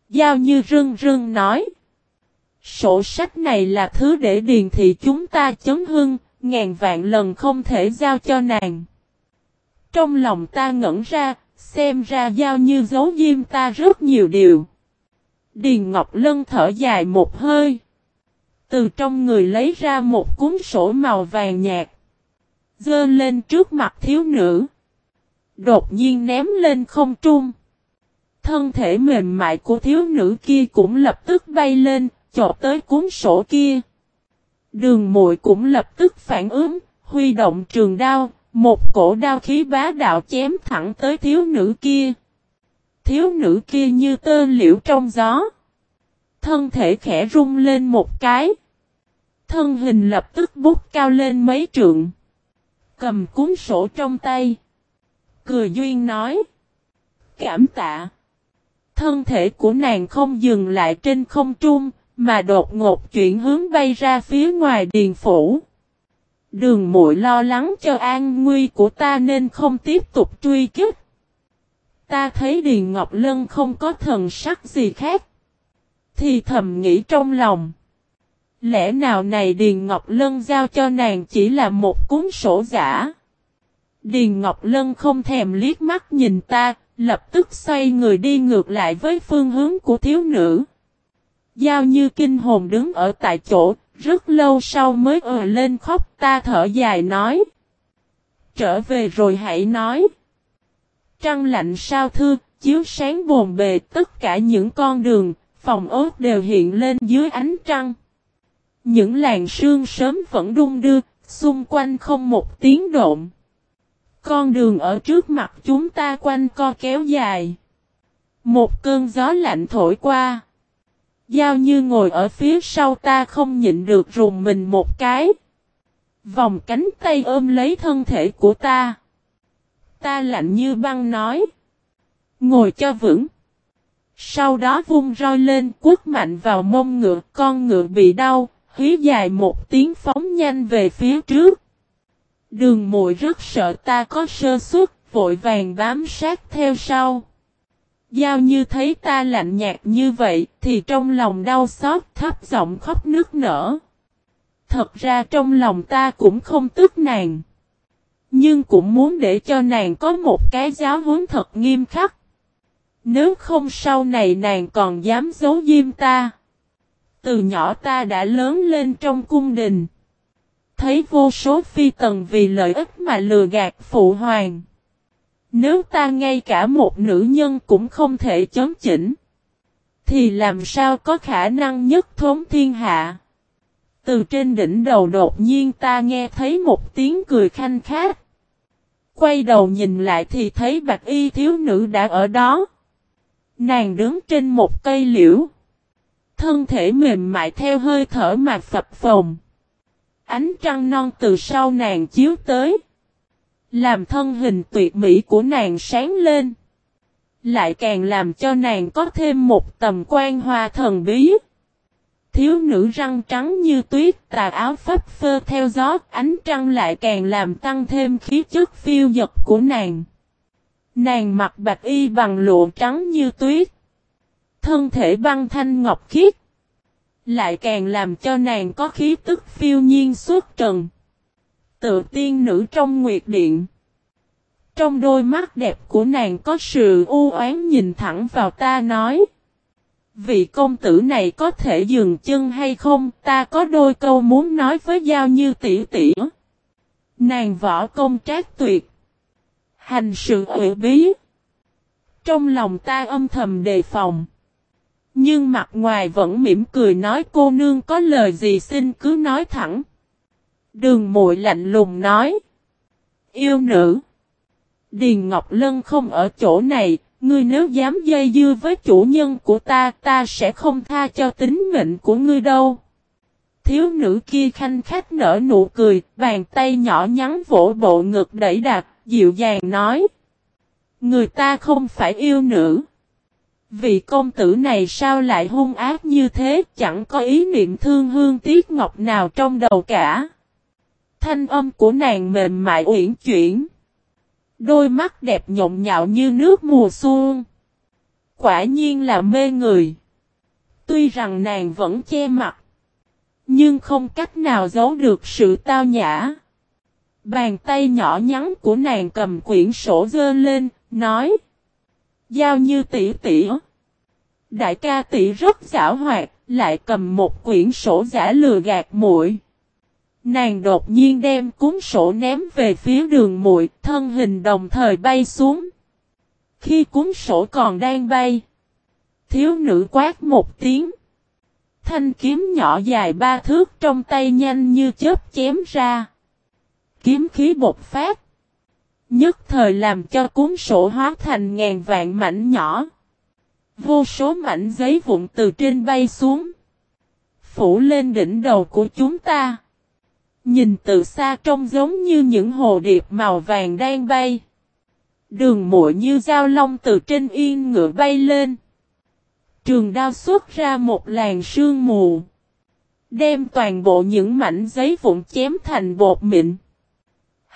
Giao Như rưng rưng nói. Sổ sách này là thứ để điền thị chúng ta chấn hưng, ngàn vạn lần không thể giao cho nàng. Trong lòng ta ngẩn ra, xem ra giao như giấu diêm ta rất nhiều điều. Điền Ngọc Lân thở dài một hơi. Từ trong người lấy ra một cuốn sổ màu vàng nhạt. Dơ lên trước mặt thiếu nữ. Đột nhiên ném lên không trung. Thân thể mềm mại của thiếu nữ kia cũng lập tức bay lên, chộp tới cuốn sổ kia. Đường muội cũng lập tức phản ứng, huy động trường đao, một cổ đao khí bá đạo chém thẳng tới thiếu nữ kia. Thiếu nữ kia như tơ liễu trong gió. Thân thể khẽ rung lên một cái. Thân hình lập tức bút cao lên mấy trượng. Cầm cuốn sổ trong tay. Cười duyên nói. Cảm tạ. Thân thể của nàng không dừng lại trên không trung, mà đột ngột chuyển hướng bay ra phía ngoài điền phủ. Đường muội lo lắng cho an nguy của ta nên không tiếp tục truy kích. Ta thấy Điền Ngọc Lân không có thần sắc gì khác. Thì thầm nghĩ trong lòng. Lẽ nào này Điền Ngọc Lân giao cho nàng chỉ là một cuốn sổ giả. Điền Ngọc Lân không thèm liếc mắt nhìn ta, lập tức xoay người đi ngược lại với phương hướng của thiếu nữ. Giao như kinh hồn đứng ở tại chỗ, rất lâu sau mới ờ lên khóc ta thở dài nói. Trở về rồi hãy nói. Trăng lạnh sao thư, chiếu sáng bồn bề tất cả những con đường, phòng ốt đều hiện lên dưới ánh trăng. Những làn sương sớm vẫn đung đưa, xung quanh không một tiếng động. Con đường ở trước mặt chúng ta quanh co kéo dài. Một cơn gió lạnh thổi qua. Giao như ngồi ở phía sau ta không nhịn được rùng mình một cái. Vòng cánh tay ôm lấy thân thể của ta. Ta lạnh như băng nói. Ngồi cho vững. Sau đó vung roi lên, quất mạnh vào mông ngựa. Con ngựa bị đau. Hí dài một tiếng phóng nhanh về phía trước. Đường mùi rất sợ ta có sơ suất. Vội vàng bám sát theo sau. Giao như thấy ta lạnh nhạt như vậy, thì trong lòng đau xót, thấp giọng khóc nước nở. Thật ra trong lòng ta cũng không tức nàng. Nhưng cũng muốn để cho nàng có một cái giáo huấn thật nghiêm khắc. Nếu không sau này nàng còn dám giấu diêm ta. Từ nhỏ ta đã lớn lên trong cung đình. Thấy vô số phi tần vì lợi ích mà lừa gạt phụ hoàng. Nếu ta ngay cả một nữ nhân cũng không thể chấn chỉnh, thì làm sao có khả năng nhất thống thiên hạ. Từ trên đỉnh đầu đột nhiên ta nghe thấy một tiếng cười khanh khát. Quay đầu nhìn lại thì thấy bạch y thiếu nữ đã ở đó. Nàng đứng trên một cây liễu. Thân thể mềm mại theo hơi thở mà phập phồng. Ánh trăng non từ sau nàng chiếu tới. Làm thân hình tuyệt mỹ của nàng sáng lên. Lại càng làm cho nàng có thêm một tầm quan hoa thần bí. Thiếu nữ răng trắng như tuyết, tà áo phấp phơ theo gió, ánh trăng lại càng làm tăng thêm khí chất phiêu dật của nàng. Nàng mặc bạch y bằng lụa trắng như tuyết. Thân thể băng thanh ngọc khiết. Lại càng làm cho nàng có khí tức phiêu nhiên suốt trần. Tự tiên nữ trong nguyệt điện. Trong đôi mắt đẹp của nàng có sự u oán nhìn thẳng vào ta nói. Vị công tử này có thể dừng chân hay không, ta có đôi câu muốn nói với Giao Như tỷ tỷ. Nàng võ công trác tuyệt. Hành sự ủy bí. Trong lòng ta âm thầm đề phòng. Nhưng mặt ngoài vẫn mỉm cười nói cô nương có lời gì xin cứ nói thẳng. Đường muội lạnh lùng nói. Yêu nữ. Điền Ngọc Lân không ở chỗ này, ngươi nếu dám dây dưa với chủ nhân của ta, ta sẽ không tha cho tính mệnh của ngươi đâu. Thiếu nữ kia khanh khách nở nụ cười, bàn tay nhỏ nhắn vỗ bộ ngực đẩy đạt, dịu dàng nói. Người ta không phải yêu nữ. Vị công tử này sao lại hung ác như thế, chẳng có ý niệm thương hương tiếc ngọc nào trong đầu cả. Thanh âm của nàng mềm mại uyển chuyển. Đôi mắt đẹp nhộn nhạo như nước mùa xuân. Quả nhiên là mê người. Tuy rằng nàng vẫn che mặt. Nhưng không cách nào giấu được sự tao nhã. Bàn tay nhỏ nhắn của nàng cầm quyển sổ dơ lên, nói. Giao như tỷ tỷ. Đại ca tỷ rất giả hoạt, lại cầm một quyển sổ giả lừa gạt muội. Nàng đột nhiên đem cuốn sổ ném về phía đường muội, thân hình đồng thời bay xuống. Khi cuốn sổ còn đang bay, thiếu nữ quát một tiếng. Thanh kiếm nhỏ dài ba thước trong tay nhanh như chớp chém ra. Kiếm khí bột phát. Nhất thời làm cho cuốn sổ hóa thành ngàn vạn mảnh nhỏ. Vô số mảnh giấy vụn từ trên bay xuống. Phủ lên đỉnh đầu của chúng ta. Nhìn từ xa trông giống như những hồ điệp màu vàng đang bay. Đường mũi như dao long từ trên yên ngựa bay lên. Trường đao xuất ra một làn sương mù. Đem toàn bộ những mảnh giấy vụn chém thành bột mịn.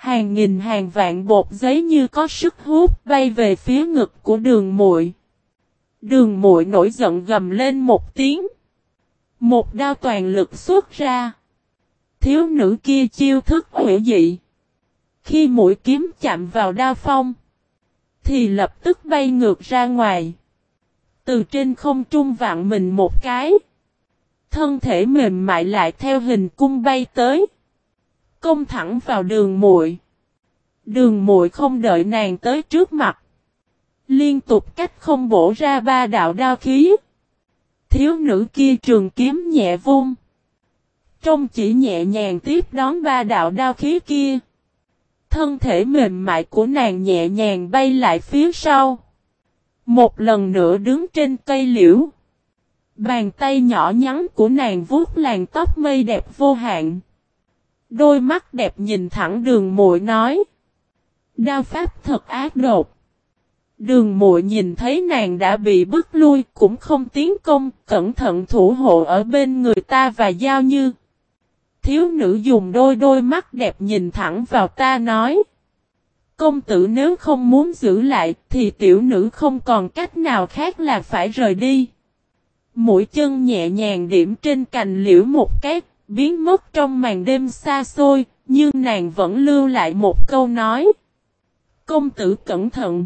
Hàng nghìn hàng vạn bột giấy như có sức hút bay về phía ngực của đường muội. Đường muội nổi giận gầm lên một tiếng. Một đao toàn lực xuất ra. Thiếu nữ kia chiêu thức hữu dị. Khi mũi kiếm chạm vào đao phong. Thì lập tức bay ngược ra ngoài. Từ trên không trung vặn mình một cái. Thân thể mềm mại lại theo hình cung bay tới. Công thẳng vào đường muội. Đường muội không đợi nàng tới trước mặt. Liên tục cách không bổ ra ba đạo đao khí. Thiếu nữ kia trường kiếm nhẹ vung. Trông chỉ nhẹ nhàng tiếp đón ba đạo đao khí kia. Thân thể mềm mại của nàng nhẹ nhàng bay lại phía sau. Một lần nữa đứng trên cây liễu. Bàn tay nhỏ nhắn của nàng vuốt làn tóc mây đẹp vô hạn. Đôi mắt đẹp nhìn thẳng đường muội nói. Đao pháp thật ác độc. Đường muội nhìn thấy nàng đã bị bức lui cũng không tiến công, cẩn thận thủ hộ ở bên người ta và giao như. Thiếu nữ dùng đôi đôi mắt đẹp nhìn thẳng vào ta nói. Công tử nếu không muốn giữ lại thì tiểu nữ không còn cách nào khác là phải rời đi. Mũi chân nhẹ nhàng điểm trên cành liễu một cái, biến mất trong màn đêm xa xôi, nhưng nàng vẫn lưu lại một câu nói. Công tử cẩn thận.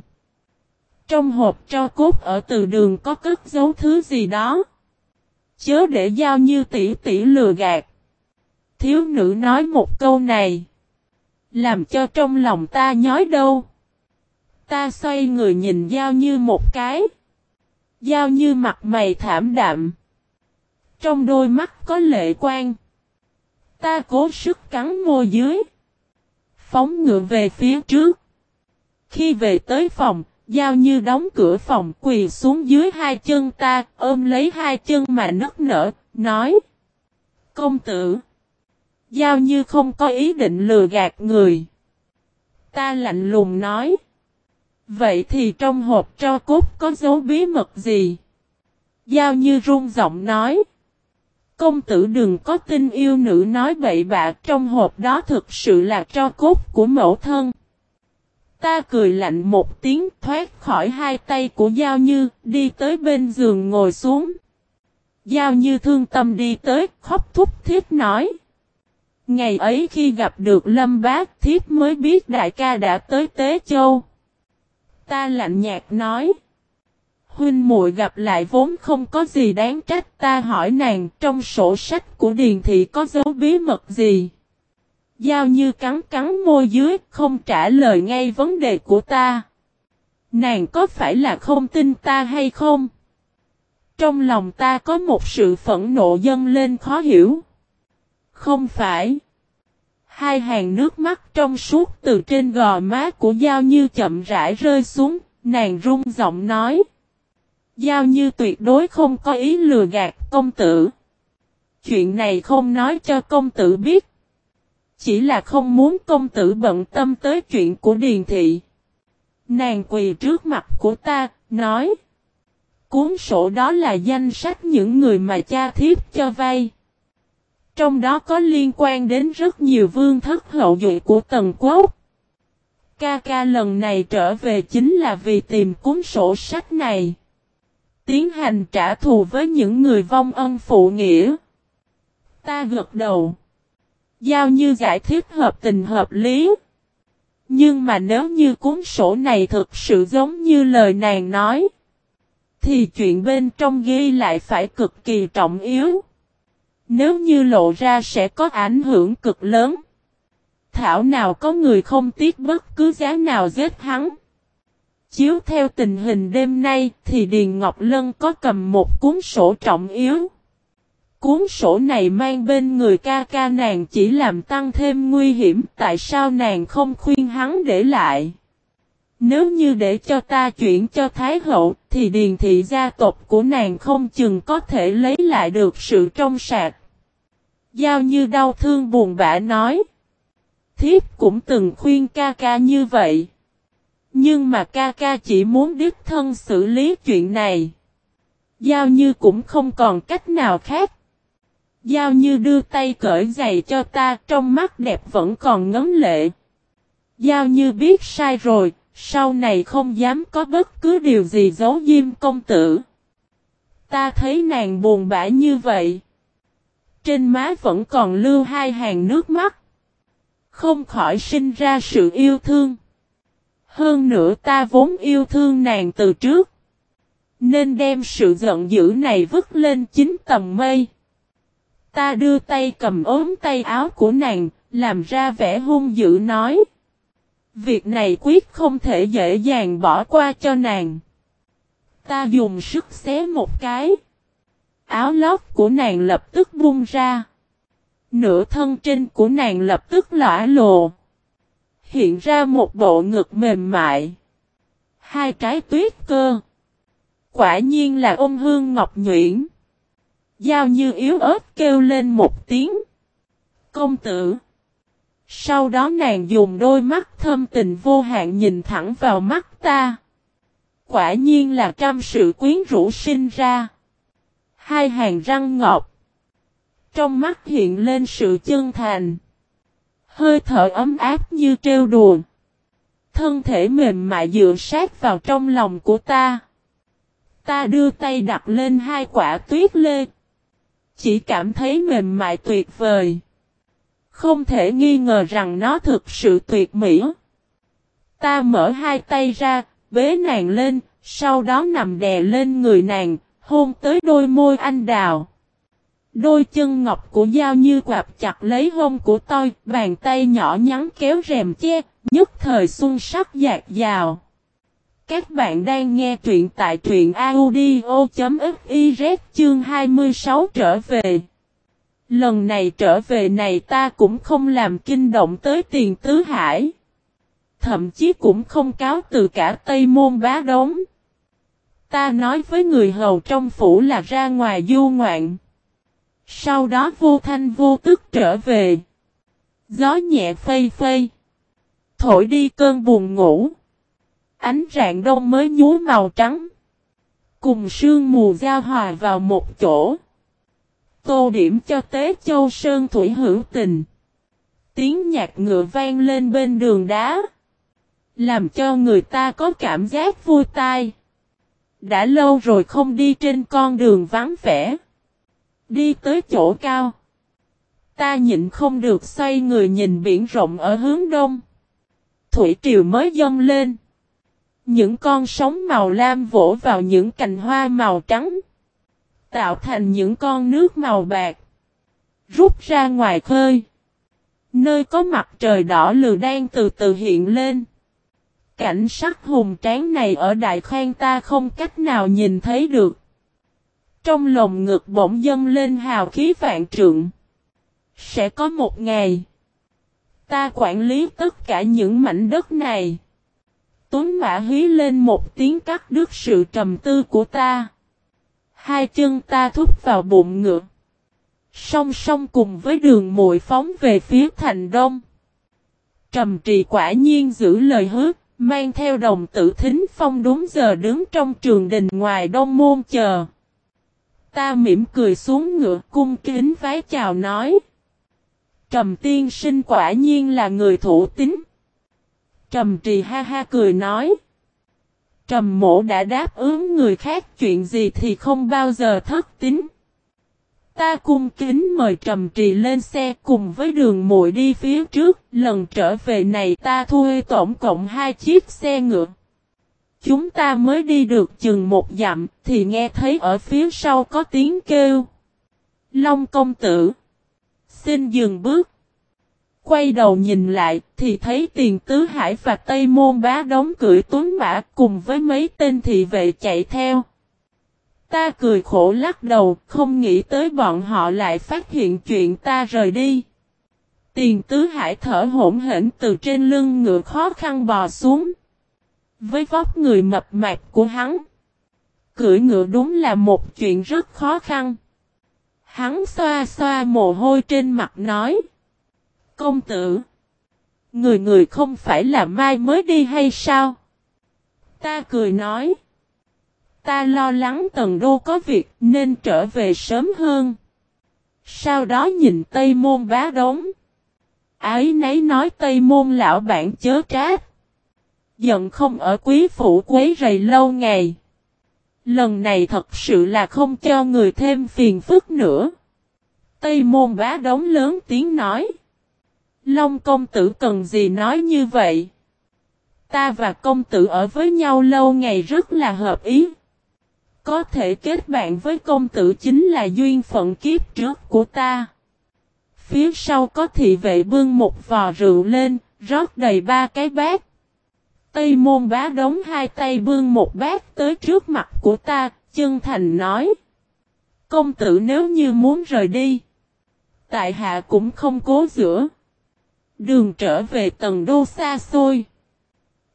Trong hộp cho cốt ở từ đường có cất giấu thứ gì đó. Chớ để giao như tỷ tỷ lừa gạt. Thiếu nữ nói một câu này. Làm cho trong lòng ta nhói đâu. Ta xoay người nhìn giao như một cái. Giao như mặt mày thảm đạm. Trong đôi mắt có lệ quang. Ta cố sức cắn môi dưới. Phóng ngựa về phía trước. Khi về tới phòng, Giao như đóng cửa phòng quỳ xuống dưới hai chân ta, ôm lấy hai chân mà nức nở, nói. Công tử. Giao như không có ý định lừa gạt người. Ta lạnh lùng nói. Vậy thì trong hộp cho cốt có dấu bí mật gì? Giao như run giọng nói. Công tử đừng có tin yêu nữ nói bậy bạ trong hộp đó thực sự là cho cốt của mẫu thân. Ta cười lạnh một tiếng thoát khỏi hai tay của Giao Như, đi tới bên giường ngồi xuống. Giao Như thương tâm đi tới, khóc thúc thiết nói. Ngày ấy khi gặp được Lâm Bác thiết mới biết đại ca đã tới Tế Châu. Ta lạnh nhạt nói. Huynh muội gặp lại vốn không có gì đáng trách ta hỏi nàng trong sổ sách của Điền Thị có dấu bí mật gì. Giao như cắn cắn môi dưới không trả lời ngay vấn đề của ta. Nàng có phải là không tin ta hay không? Trong lòng ta có một sự phẫn nộ dâng lên khó hiểu. Không phải. Hai hàng nước mắt trong suốt từ trên gò má của Giao Như chậm rãi rơi xuống, nàng run giọng nói. Giao Như tuyệt đối không có ý lừa gạt công tử. Chuyện này không nói cho công tử biết. Chỉ là không muốn công tử bận tâm tới chuyện của Điền Thị. Nàng quỳ trước mặt của ta, nói. Cuốn sổ đó là danh sách những người mà cha thiếp cho vay. Trong đó có liên quan đến rất nhiều vương thất hậu duệ của Tần Quốc. Ca ca lần này trở về chính là vì tìm cuốn sổ sách này. Tiến hành trả thù với những người vong ân phụ nghĩa. Ta gật đầu. Giao như giải thích hợp tình hợp lý. Nhưng mà nếu như cuốn sổ này thực sự giống như lời nàng nói. Thì chuyện bên trong ghi lại phải cực kỳ trọng yếu. Nếu như lộ ra sẽ có ảnh hưởng cực lớn. Thảo nào có người không tiếc bất cứ giá nào giết hắn. Chiếu theo tình hình đêm nay thì Điền Ngọc Lân có cầm một cuốn sổ trọng yếu. Cuốn sổ này mang bên người ca ca nàng chỉ làm tăng thêm nguy hiểm, tại sao nàng không khuyên hắn để lại? Nếu như để cho ta chuyển cho Thái Hậu, thì điền thị gia tộc của nàng không chừng có thể lấy lại được sự trong sạch. Giao như đau thương buồn bã nói. Thiếp cũng từng khuyên ca ca như vậy. Nhưng mà ca ca chỉ muốn đích thân xử lý chuyện này. Giao như cũng không còn cách nào khác. Giao như đưa tay cởi giày cho ta trong mắt đẹp vẫn còn ngấn lệ. Giao như biết sai rồi, sau này không dám có bất cứ điều gì giấu diêm công tử. Ta thấy nàng buồn bã như vậy. Trên má vẫn còn lưu hai hàng nước mắt. Không khỏi sinh ra sự yêu thương. Hơn nữa ta vốn yêu thương nàng từ trước. Nên đem sự giận dữ này vứt lên chính tầm mây. Ta đưa tay cầm ốm tay áo của nàng, làm ra vẻ hung dữ nói. Việc này quyết không thể dễ dàng bỏ qua cho nàng. Ta dùng sức xé một cái. Áo lót của nàng lập tức bung ra. Nửa thân trên của nàng lập tức lõa lồ. Hiện ra một bộ ngực mềm mại. Hai trái tuyết cơ. Quả nhiên là ôm hương ngọc nhuyễn. Giao như yếu ớt kêu lên một tiếng. Công tử. Sau đó nàng dùng đôi mắt thâm tình vô hạn nhìn thẳng vào mắt ta. Quả nhiên là trăm sự quyến rũ sinh ra. Hai hàng răng ngọc. Trong mắt hiện lên sự chân thành. Hơi thở ấm áp như trêu đùa. Thân thể mềm mại dựa sát vào trong lòng của ta. Ta đưa tay đặt lên hai quả tuyết lê. Chỉ cảm thấy mềm mại tuyệt vời. Không thể nghi ngờ rằng nó thực sự tuyệt mỹ. Ta mở hai tay ra, bế nàng lên, sau đó nằm đè lên người nàng, hôn tới đôi môi anh đào. Đôi chân ngọc của dao như quạp chặt lấy hông của tôi, bàn tay nhỏ nhắn kéo rèm che, nhất thời xuân sắc dạt dào. Các bạn đang nghe truyện tại truyện audio.fiz chương 26 trở về. Lần này trở về này ta cũng không làm kinh động tới tiền tứ hải. Thậm chí cũng không cáo từ cả Tây Môn bá đống. Ta nói với người hầu trong phủ là ra ngoài du ngoạn. Sau đó vô thanh vô tức trở về. Gió nhẹ phây phây. Thổi đi cơn buồn ngủ. Ánh rạng đông mới nhúa màu trắng. Cùng sương mù giao hòa vào một chỗ. Tô điểm cho tế châu sơn thủy hữu tình. Tiếng nhạc ngựa vang lên bên đường đá. Làm cho người ta có cảm giác vui tai. Đã lâu rồi không đi trên con đường vắng vẻ. Đi tới chỗ cao. Ta nhịn không được xoay người nhìn biển rộng ở hướng đông. Thủy triều mới dâng lên. Những con sóng màu lam vỗ vào những cành hoa màu trắng. Tạo thành những con nước màu bạc. Rút ra ngoài khơi. Nơi có mặt trời đỏ lừa đang từ từ hiện lên. Cảnh sắc hùng tráng này ở Đại Khang ta không cách nào nhìn thấy được. Trong lồng ngực bỗng dâng lên hào khí vạn trượng. Sẽ có một ngày. Ta quản lý tất cả những mảnh đất này. Tuấn mã hí lên một tiếng cắt đứt sự trầm tư của ta. Hai chân ta thúc vào bụng ngựa. Song song cùng với đường muội phóng về phía thành đông. Trầm trì quả nhiên giữ lời hứa, mang theo đồng tử thính phong đúng giờ đứng trong trường đình ngoài đông môn chờ. Ta mỉm cười xuống ngựa cung kính vái chào nói. Trầm tiên sinh quả nhiên là người thủ tính. Trầm trì ha ha cười nói. Trầm mộ đã đáp ứng người khác chuyện gì thì không bao giờ thất tính. Ta cung kính mời Trầm Trì lên xe cùng với đường muội đi phía trước, lần trở về này ta thuê tổng cộng hai chiếc xe ngựa. Chúng ta mới đi được chừng một dặm, thì nghe thấy ở phía sau có tiếng kêu. Long công tử. Xin dừng bước. Quay đầu nhìn lại, thì thấy tiền tứ hải và Tây Môn bá đóng cưỡi tuấn mã cùng với mấy tên thị vệ chạy theo. Ta cười khổ lắc đầu, không nghĩ tới bọn họ lại phát hiện chuyện ta rời đi. Tiền tứ hải thở hổn hển từ trên lưng ngựa khó khăn bò xuống. Với vóc người mập mạp của hắn, cưỡi ngựa đúng là một chuyện rất khó khăn. Hắn xoa xoa mồ hôi trên mặt nói. Công tử, người người không phải là mai mới đi hay sao? Ta cười nói. Ta lo lắng tần đô có việc nên trở về sớm hơn. Sau đó nhìn Tây Môn bá đống. Ái nấy nói Tây Môn lão bản chớ trách. Giận không ở quý phủ quấy rầy lâu ngày. Lần này thật sự là không cho người thêm phiền phức nữa. Tây môn bá đống lớn tiếng nói. Long công tử cần gì nói như vậy? Ta và công tử ở với nhau lâu ngày rất là hợp ý. Có thể kết bạn với công tử chính là duyên phận kiếp trước của ta. Phía sau có thị vệ bưng một vò rượu lên, rót đầy ba cái bát. Tây môn bá đống hai tay bưng một bát tới trước mặt của ta, chân thành nói. Công tử nếu như muốn rời đi. Tại hạ cũng không cố giữa. Đường trở về tầng đô xa xôi.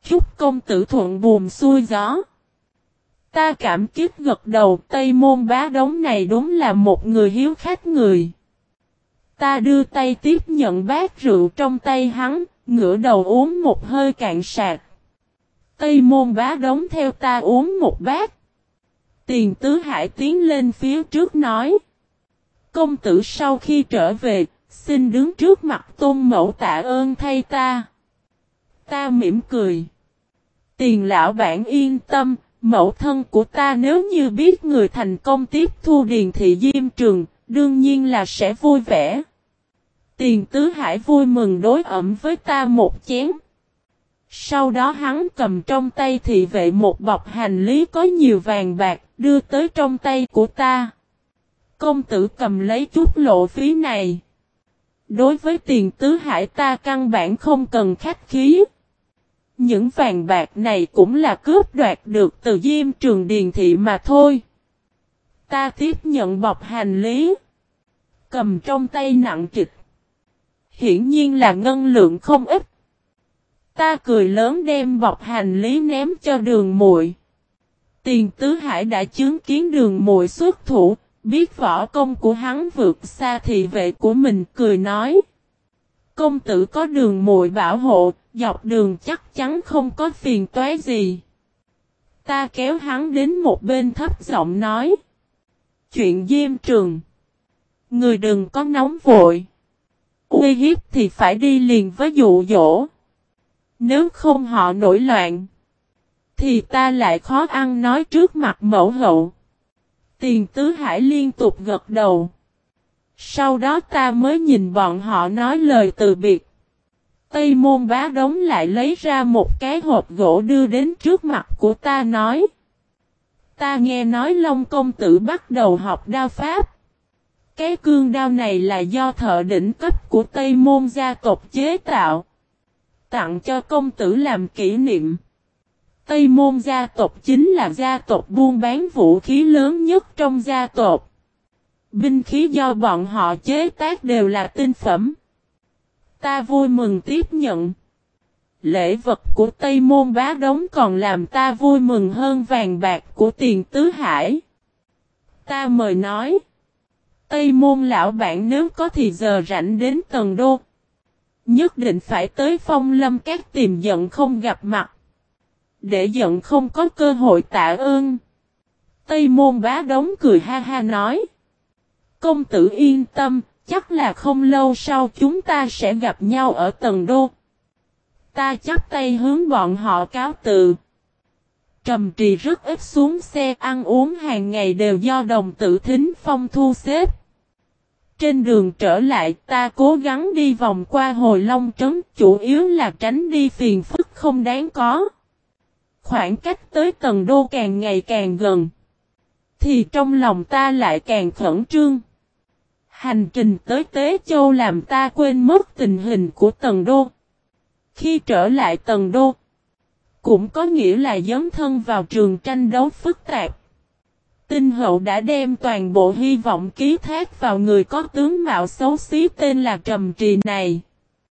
Chúc công tử thuận buồm xuôi gió. Ta cảm kích gật đầu Tây môn bá đống này đúng là một người hiếu khách người. Ta đưa tay tiếp nhận bát rượu trong tay hắn, ngửa đầu uống một hơi cạn sạc. Tây môn bá đóng theo ta uống một bát. Tiền tứ hải tiến lên phía trước nói. Công tử sau khi trở về, xin đứng trước mặt tôn mẫu tạ ơn thay ta. Ta mỉm cười. Tiền lão bản yên tâm, mẫu thân của ta nếu như biết người thành công tiếp thu điền thị diêm trường, đương nhiên là sẽ vui vẻ. Tiền tứ hải vui mừng đối ẩm với ta một chén. Sau đó hắn cầm trong tay thị vệ một bọc hành lý có nhiều vàng bạc, đưa tới trong tay của ta. Công tử cầm lấy chút lộ phí này. Đối với tiền tứ hải ta căn bản không cần khách khí. những vàng bạc này cũng là cướp đoạt được từ Diêm Trường Điền Thị mà thôi. Ta tiếp nhận bọc hành lý. Cầm trong tay nặng trịch. Hiển nhiên là ngân lượng không ít. Ta cười lớn đem bọc hành lý ném cho đường muội. Tiền tứ hải đã chứng kiến đường muội xuất thủ, biết võ công của hắn vượt xa thị vệ của mình cười nói. Công tử có đường muội bảo hộ, dọc đường chắc chắn không có phiền toái gì. Ta kéo hắn đến một bên thấp giọng nói. Chuyện diêm trường. Người đừng có nóng vội. Uy hiếp thì phải đi liền với dụ dỗ. Nếu không họ nổi loạn. Thì ta lại khó ăn nói trước mặt mẫu hậu. Tiền tứ hải liên tục gật đầu. Sau đó ta mới nhìn bọn họ nói lời từ biệt. Tây môn bá đống lại lấy ra một cái hộp gỗ đưa đến trước mặt của ta nói. Ta nghe nói Long Công Tử bắt đầu học đao pháp. Cái cương đao này là do thợ đỉnh cấp của Tây Môn gia tộc chế tạo. Tặng cho công tử làm kỷ niệm. Tây Môn gia tộc chính là gia tộc buôn bán vũ khí lớn nhất trong gia tộc. Binh khí do bọn họ chế tác đều là tinh phẩm. Ta vui mừng tiếp nhận. Lễ vật của Tây Môn bá đống còn làm ta vui mừng hơn vàng bạc của tiền tứ hải. Ta mời nói. Tây Môn lão bản nếu có thì giờ rảnh đến tầng đô. Nhất định phải tới phong lâm các tìm giận không gặp mặt. Để giận không có cơ hội tạ ơn. Tây Môn bá đống cười ha ha nói. Công tử yên tâm, chắc là không lâu sau chúng ta sẽ gặp nhau ở tầng đô. Ta chắp tay hướng bọn họ cáo từ. Trầm trì rất ít xuống xe ăn uống hàng ngày đều do đồng tử thính phong thu xếp. Trên đường trở lại ta cố gắng đi vòng qua hồi long trấn chủ yếu là tránh đi phiền phức không đáng có. Khoảng cách tới tầng đô càng ngày càng gần. Thì trong lòng ta lại càng khẩn trương. Hành trình tới Tế Châu làm ta quên mất tình hình của Tần Đô. Khi trở lại Tần Đô, cũng có nghĩa là dấn thân vào trường tranh đấu phức tạp. Tinh hậu đã đem toàn bộ hy vọng ký thác vào người có tướng mạo xấu xí tên là Trầm Trì này.